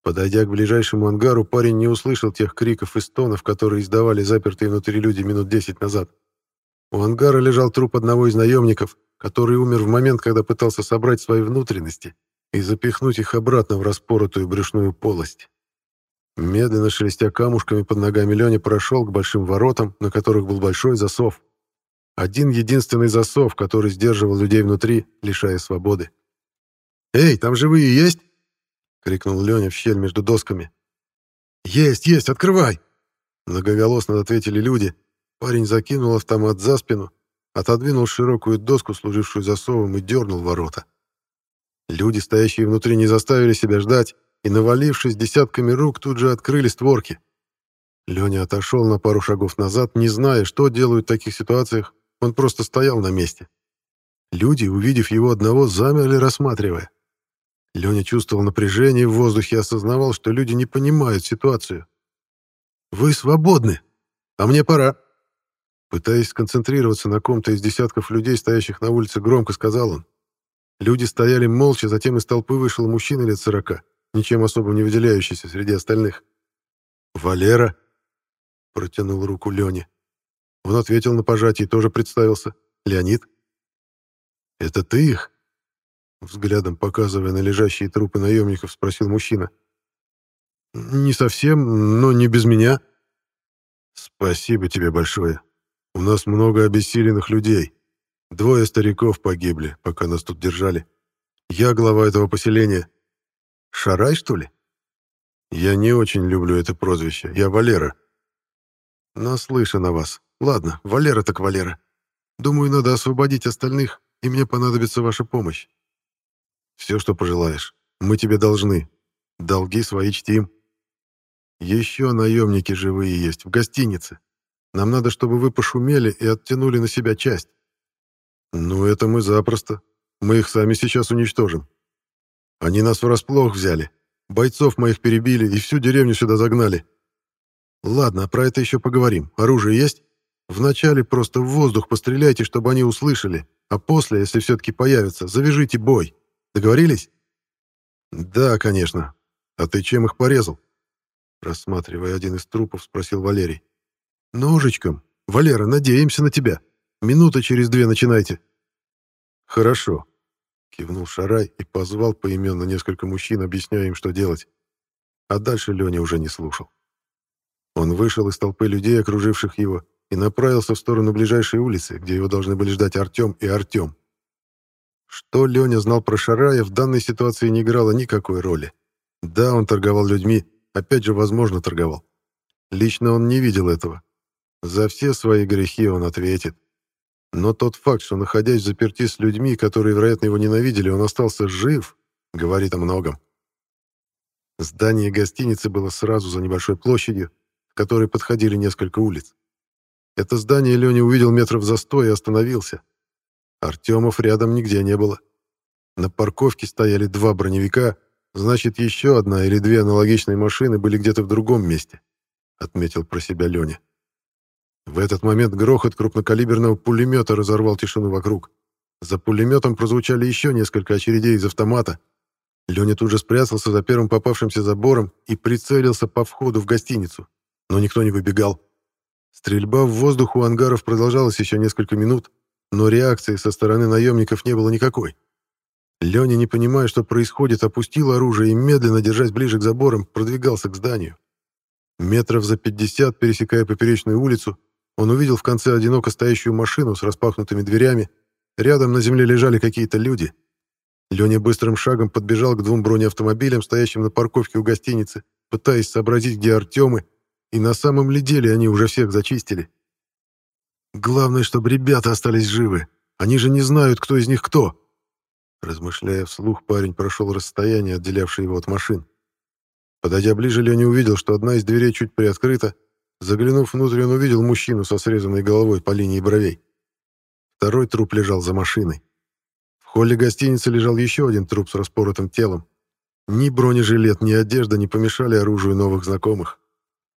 Подойдя к ближайшему ангару, парень не услышал тех криков и стонов, которые издавали запертые внутри люди минут десять назад. У ангара лежал труп одного из наемников, который умер в момент, когда пытался собрать свои внутренности и запихнуть их обратно в распоротую брюшную полость. Медленно шелестя камушками под ногами Леня прошел к большим воротам, на которых был большой засов. Один единственный засов, который сдерживал людей внутри, лишая свободы. «Эй, там живые есть?» — крикнул Леня в щель между досками. «Есть, есть, открывай!» Многоголосно ответили люди. Парень закинул автомат за спину, отодвинул широкую доску, служившую засовом, и дернул ворота. Люди, стоящие внутри, не заставили себя ждать, и, навалившись десятками рук, тут же открыли створки. Леня отошел на пару шагов назад, не зная, что делают в таких ситуациях, он просто стоял на месте. Люди, увидев его одного, замерли, рассматривая. Леня чувствовал напряжение в воздухе и осознавал, что люди не понимают ситуацию. «Вы свободны, а мне пора». Пытаясь сконцентрироваться на ком-то из десятков людей, стоящих на улице, громко сказал он. Люди стояли молча, затем из толпы вышел мужчина лет сорока ничем особо не выделяющийся среди остальных. «Валера?» — протянул руку Лене. Он ответил на пожатие и тоже представился. «Леонид?» «Это ты их?» Взглядом показывая на лежащие трупы наемников, спросил мужчина. «Не совсем, но не без меня». «Спасибо тебе большое. У нас много обессиленных людей. Двое стариков погибли, пока нас тут держали. Я глава этого поселения. Шарай, что ли? Я не очень люблю это прозвище. Я Валера. Наслышан о вас. Ладно, Валера так Валера. Думаю, надо освободить остальных, и мне понадобится ваша помощь. Все, что пожелаешь. Мы тебе должны. Долги свои чтим. Еще наемники живые есть, в гостинице. Нам надо, чтобы вы пошумели и оттянули на себя часть. Ну, это мы запросто. Мы их сами сейчас уничтожим. Они нас врасплох взяли. Бойцов моих перебили и всю деревню сюда загнали. Ладно, про это еще поговорим. Оружие есть? Вначале просто в воздух постреляйте, чтобы они услышали, а после, если все-таки появятся, завяжите бой. Договорились? Да, конечно. А ты чем их порезал? Рассматривая один из трупов, спросил Валерий. Ножичком. Валера, надеемся на тебя. Минута через две начинайте. Хорошо. Кивнул Шарай и позвал поименно несколько мужчин, объясняя им, что делать. А дальше Леня уже не слушал. Он вышел из толпы людей, окруживших его, и направился в сторону ближайшей улицы, где его должны были ждать Артем и Артем. Что Леня знал про Шарая, в данной ситуации не играло никакой роли. Да, он торговал людьми, опять же, возможно, торговал. Лично он не видел этого. За все свои грехи он ответит. Но тот факт, что, находясь в заперти с людьми, которые, вероятно, его ненавидели, он остался жив, говорит о многом. Здание гостиницы было сразу за небольшой площадью, к которой подходили несколько улиц. Это здание Леня увидел метров за сто и остановился. Артемов рядом нигде не было. На парковке стояли два броневика, значит, еще одна или две аналогичные машины были где-то в другом месте, отметил про себя Леня. В этот момент грохот крупнокалиберного пулемета разорвал тишину вокруг. За пулеметом прозвучали еще несколько очередей из автомата. Леня тут же спрятался за первым попавшимся забором и прицелился по входу в гостиницу. Но никто не выбегал. Стрельба в воздух у ангаров продолжалась еще несколько минут, но реакции со стороны наемников не было никакой. Леня, не понимая, что происходит, опустил оружие и, медленно, держась ближе к заборам, продвигался к зданию. Метров за пятьдесят, пересекая поперечную улицу, он увидел в конце одиноко стоящую машину с распахнутыми дверями. Рядом на земле лежали какие-то люди. Леня быстрым шагом подбежал к двум бронеавтомобилям, стоящим на парковке у гостиницы, пытаясь сообразить, где Артемы и на самом ли деле они уже всех зачистили? Главное, чтобы ребята остались живы. Они же не знают, кто из них кто. Размышляя вслух, парень прошел расстояние, отделявшее его от машин. Подойдя ближе, Леня увидел, что одна из дверей чуть приоткрыта. Заглянув внутрь, он увидел мужчину со срезанной головой по линии бровей. Второй труп лежал за машиной. В холле гостиницы лежал еще один труп с распоротым телом. Ни бронежилет, ни одежда не помешали оружию новых знакомых.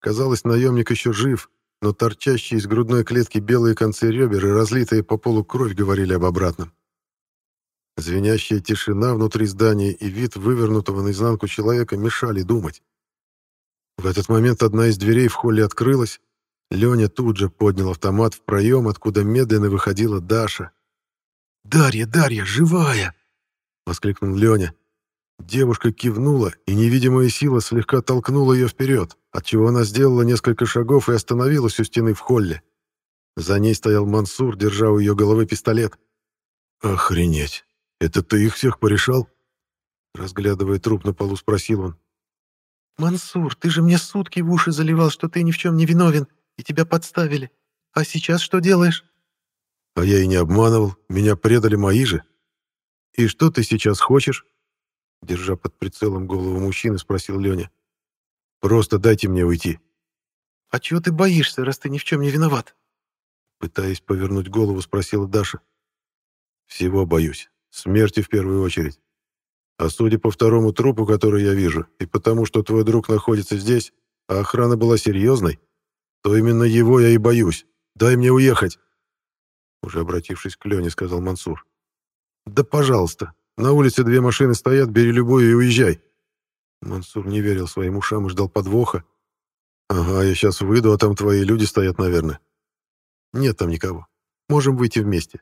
Казалось, наемник еще жив, но торчащие из грудной клетки белые концы ребер и разлитая по полу кровь говорили об обратном. Звенящая тишина внутри здания и вид вывернутого наизнанку человека мешали думать. В этот момент одна из дверей в холле открылась. Леня тут же поднял автомат в проем, откуда медленно выходила Даша. «Дарья, Дарья, живая!» — воскликнул Леня. Девушка кивнула, и невидимая сила слегка толкнула ее вперед, отчего она сделала несколько шагов и остановилась у стены в холле. За ней стоял Мансур, держа у ее головы пистолет. «Охренеть! Это ты их всех порешал?» Разглядывая труп на полу, спросил он.
«Мансур, ты же мне сутки в уши заливал, что ты ни в чем не виновен, и тебя подставили. А сейчас что делаешь?»
«А я и не обманывал. Меня предали мои же. И что ты сейчас хочешь?» Держа под прицелом голову мужчины, спросил Леня. «Просто дайте мне уйти».
«А чего ты боишься, раз ты ни в чем не виноват?»
Пытаясь повернуть голову, спросила Даша. «Всего боюсь. Смерти в первую очередь. А судя по второму трупу, который я вижу, и потому, что твой друг находится здесь, а охрана была серьезной, то именно его я и боюсь. Дай мне уехать!» Уже обратившись к Лене, сказал Мансур. «Да пожалуйста, на улице две машины стоят, бери любую и уезжай. Мансур не верил своим ушам и ждал подвоха. Ага, я сейчас выйду, а там твои люди стоят, наверное. Нет там никого. Можем выйти вместе.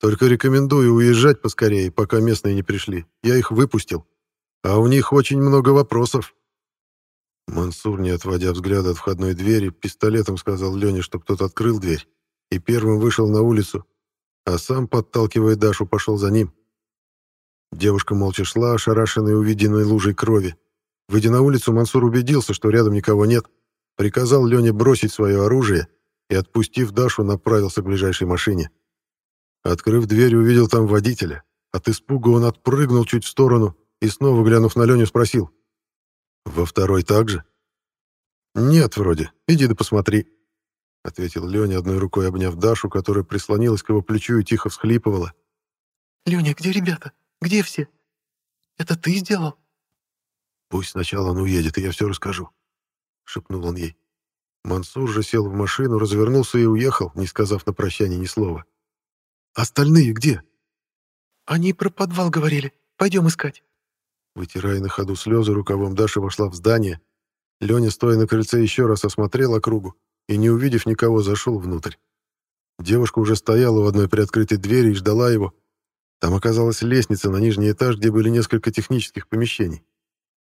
Только рекомендую уезжать поскорее, пока местные не пришли. Я их выпустил. А у них очень много вопросов. Мансур, не отводя взгляда от входной двери, пистолетом сказал Лене, чтобы тот открыл дверь, и первым вышел на улицу, а сам, подталкивая Дашу, пошел за ним. Девушка молча шла, ошарашенная увиденной лужей крови. Выйдя на улицу, Мансур убедился, что рядом никого нет, приказал Лене бросить свое оружие и, отпустив Дашу, направился к ближайшей машине. Открыв дверь, увидел там водителя. От испуга он отпрыгнул чуть в сторону и, снова глянув на Леню, спросил. «Во второй так же?» «Нет, вроде. Иди да посмотри», — ответил Леня, одной рукой обняв Дашу, которая прислонилась к его плечу и тихо всхлипывала.
«Леня, где ребята? Где все? Это ты сделал?»
«Пусть сначала он уедет, и я все расскажу», — шепнул он ей. Мансур же сел в машину, развернулся и уехал, не сказав на прощание ни слова. «Остальные где?»
«Они про подвал говорили. Пойдем искать».
Вытирая на ходу слезы, рукавом Даша вошла в здание. Леня, стоя на крыльце, еще раз осмотрел округу и, не увидев никого, зашел внутрь. Девушка уже стояла у одной приоткрытой двери и ждала его. Там оказалась лестница на нижний этаж, где были несколько технических помещений.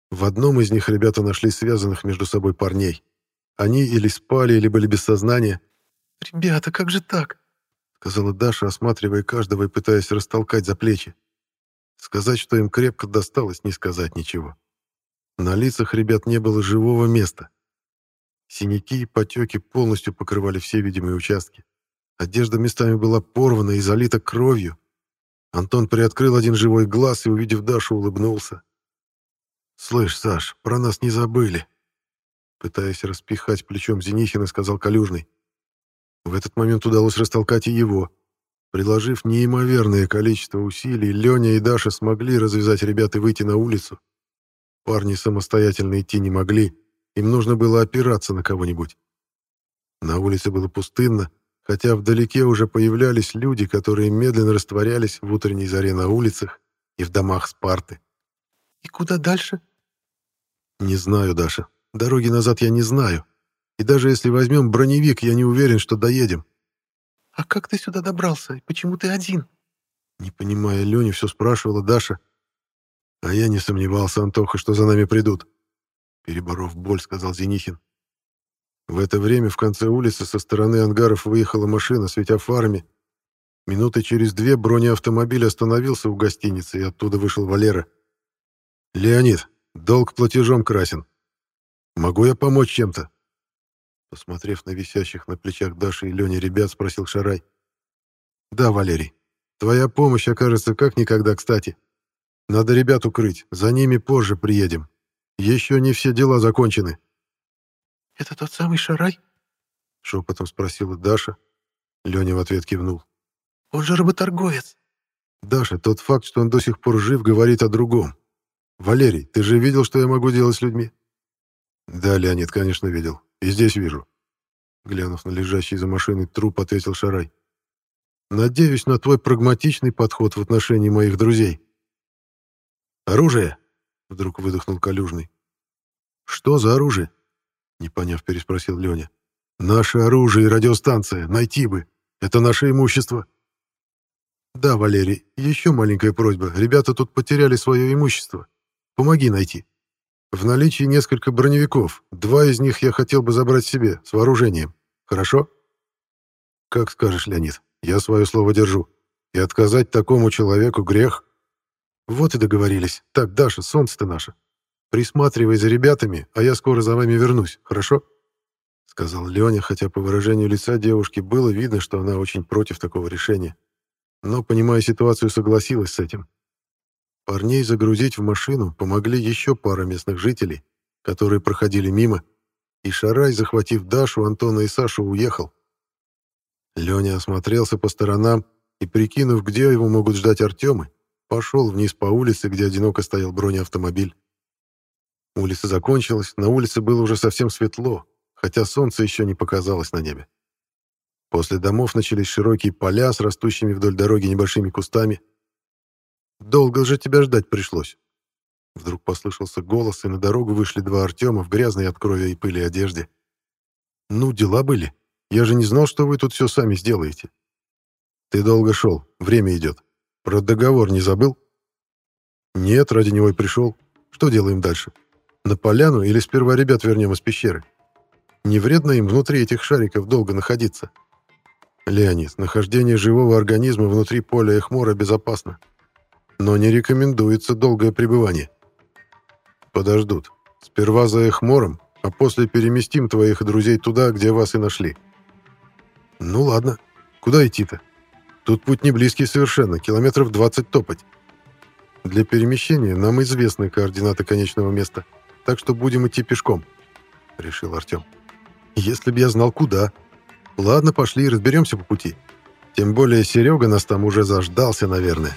В одном из них ребята нашли связанных между собой парней. Они или спали, или были без сознания.
«Ребята, как же так?»
— сказала Даша, осматривая каждого и пытаясь растолкать за плечи. Сказать, что им крепко досталось, не сказать ничего. На лицах ребят не было живого места. Синяки и потеки полностью покрывали все видимые участки. Одежда местами была порвана и залита кровью. Антон приоткрыл один живой глаз и, увидев Дашу, улыбнулся. «Слышь, Саш, про нас не забыли», Пытаясь распихать плечом Зенихина, сказал Калюжный. В этот момент удалось растолкать и его. Приложив неимоверное количество усилий, Леня и Даша смогли развязать ребят и выйти на улицу. Парни самостоятельно идти не могли, им нужно было опираться на кого-нибудь. На улице было пустынно, хотя вдалеке уже появлялись люди, которые медленно растворялись в утренней заре на улицах и в домах Спарты.
«И куда дальше?»
«Не знаю, Даша. Дороги назад я не знаю. И даже если возьмем броневик, я не уверен, что доедем.
А как ты сюда добрался? И почему ты один?
Не понимая Леню, все спрашивала Даша. А я не сомневался, Антоха, что за нами придут. Переборов боль, сказал Зенихин. В это время в конце улицы со стороны ангаров выехала машина, светя фарами. Минуты через две бронеавтомобиль остановился у гостиницы, и оттуда вышел Валера. «Леонид, долг платежом красен. Могу я помочь чем-то?» Посмотрев на висящих на плечах Даши и Лени ребят, спросил Шарай. «Да, Валерий, твоя помощь окажется как никогда кстати. Надо ребят укрыть, за ними позже приедем. Еще не все дела закончены».
«Это тот самый Шарай?»
Шепотом спросила Даша. Леня в ответ кивнул.
«Он же работорговец».
«Даша, тот факт, что он до сих пор жив, говорит о другом. Валерий, ты же видел, что я могу делать с людьми?» «Да, Леонид, конечно, видел. И здесь вижу». Глянув на лежащий за машиной труп, ответил Шарай. «Надеюсь на твой прагматичный подход в отношении моих друзей». «Оружие?» — вдруг выдохнул Калюжный. «Что за оружие?» — не поняв, переспросил Леня. «Наше оружие и радиостанция. Найти бы. Это наше имущество». «Да, Валерий, еще маленькая просьба. Ребята тут потеряли свое имущество. Помоги найти». В наличии несколько броневиков. Два из них я хотел бы забрать себе, с вооружением. Хорошо? Как скажешь, Леонид. Я свое слово держу. И отказать такому человеку грех. Вот и договорились. Так, Даша, солнце ты наше. Присматривай за ребятами, а я скоро за вами вернусь, хорошо? Сказал Леня, хотя по выражению лица девушки было видно, что она очень против такого решения. Но, понимая ситуацию, согласилась с этим. Парней загрузить в машину помогли еще пара местных жителей, которые проходили мимо, и Шарай, захватив Дашу, Антона и Сашу, уехал. Леня осмотрелся по сторонам и, прикинув, где его могут ждать Артемы, пошел вниз по улице, где одиноко стоял бронеавтомобиль. Улица закончилась, на улице было уже совсем светло, хотя солнце еще не показалось на небе. После домов начались широкие поля с растущими вдоль дороги небольшими кустами, Долго же тебя ждать пришлось. Вдруг послышался голос, и на дорогу вышли два Артема в грязной от крови и пыли одежде. «Ну, дела были. Я же не знал, что вы тут все сами сделаете». «Ты долго шел. Время идет. Про договор не забыл?» «Нет, ради него и пришел. Что делаем дальше? На поляну или сперва ребят вернем из пещеры? Не вредно им внутри этих шариков долго находиться?» «Леонид, нахождение живого организма внутри поля Эхмора безопасно но не рекомендуется долгое пребывание. Подождут. Сперва за Эхмором, а после переместим твоих друзей туда, где вас и нашли. Ну ладно. Куда идти-то? Тут путь не близкий совершенно, километров 20 топать. Для перемещения нам известны координаты конечного места, так что будем идти пешком. — решил Артем. «Если б я знал, куда. Ладно, пошли, разберемся по пути. Тем более Серега нас там уже заждался, наверное».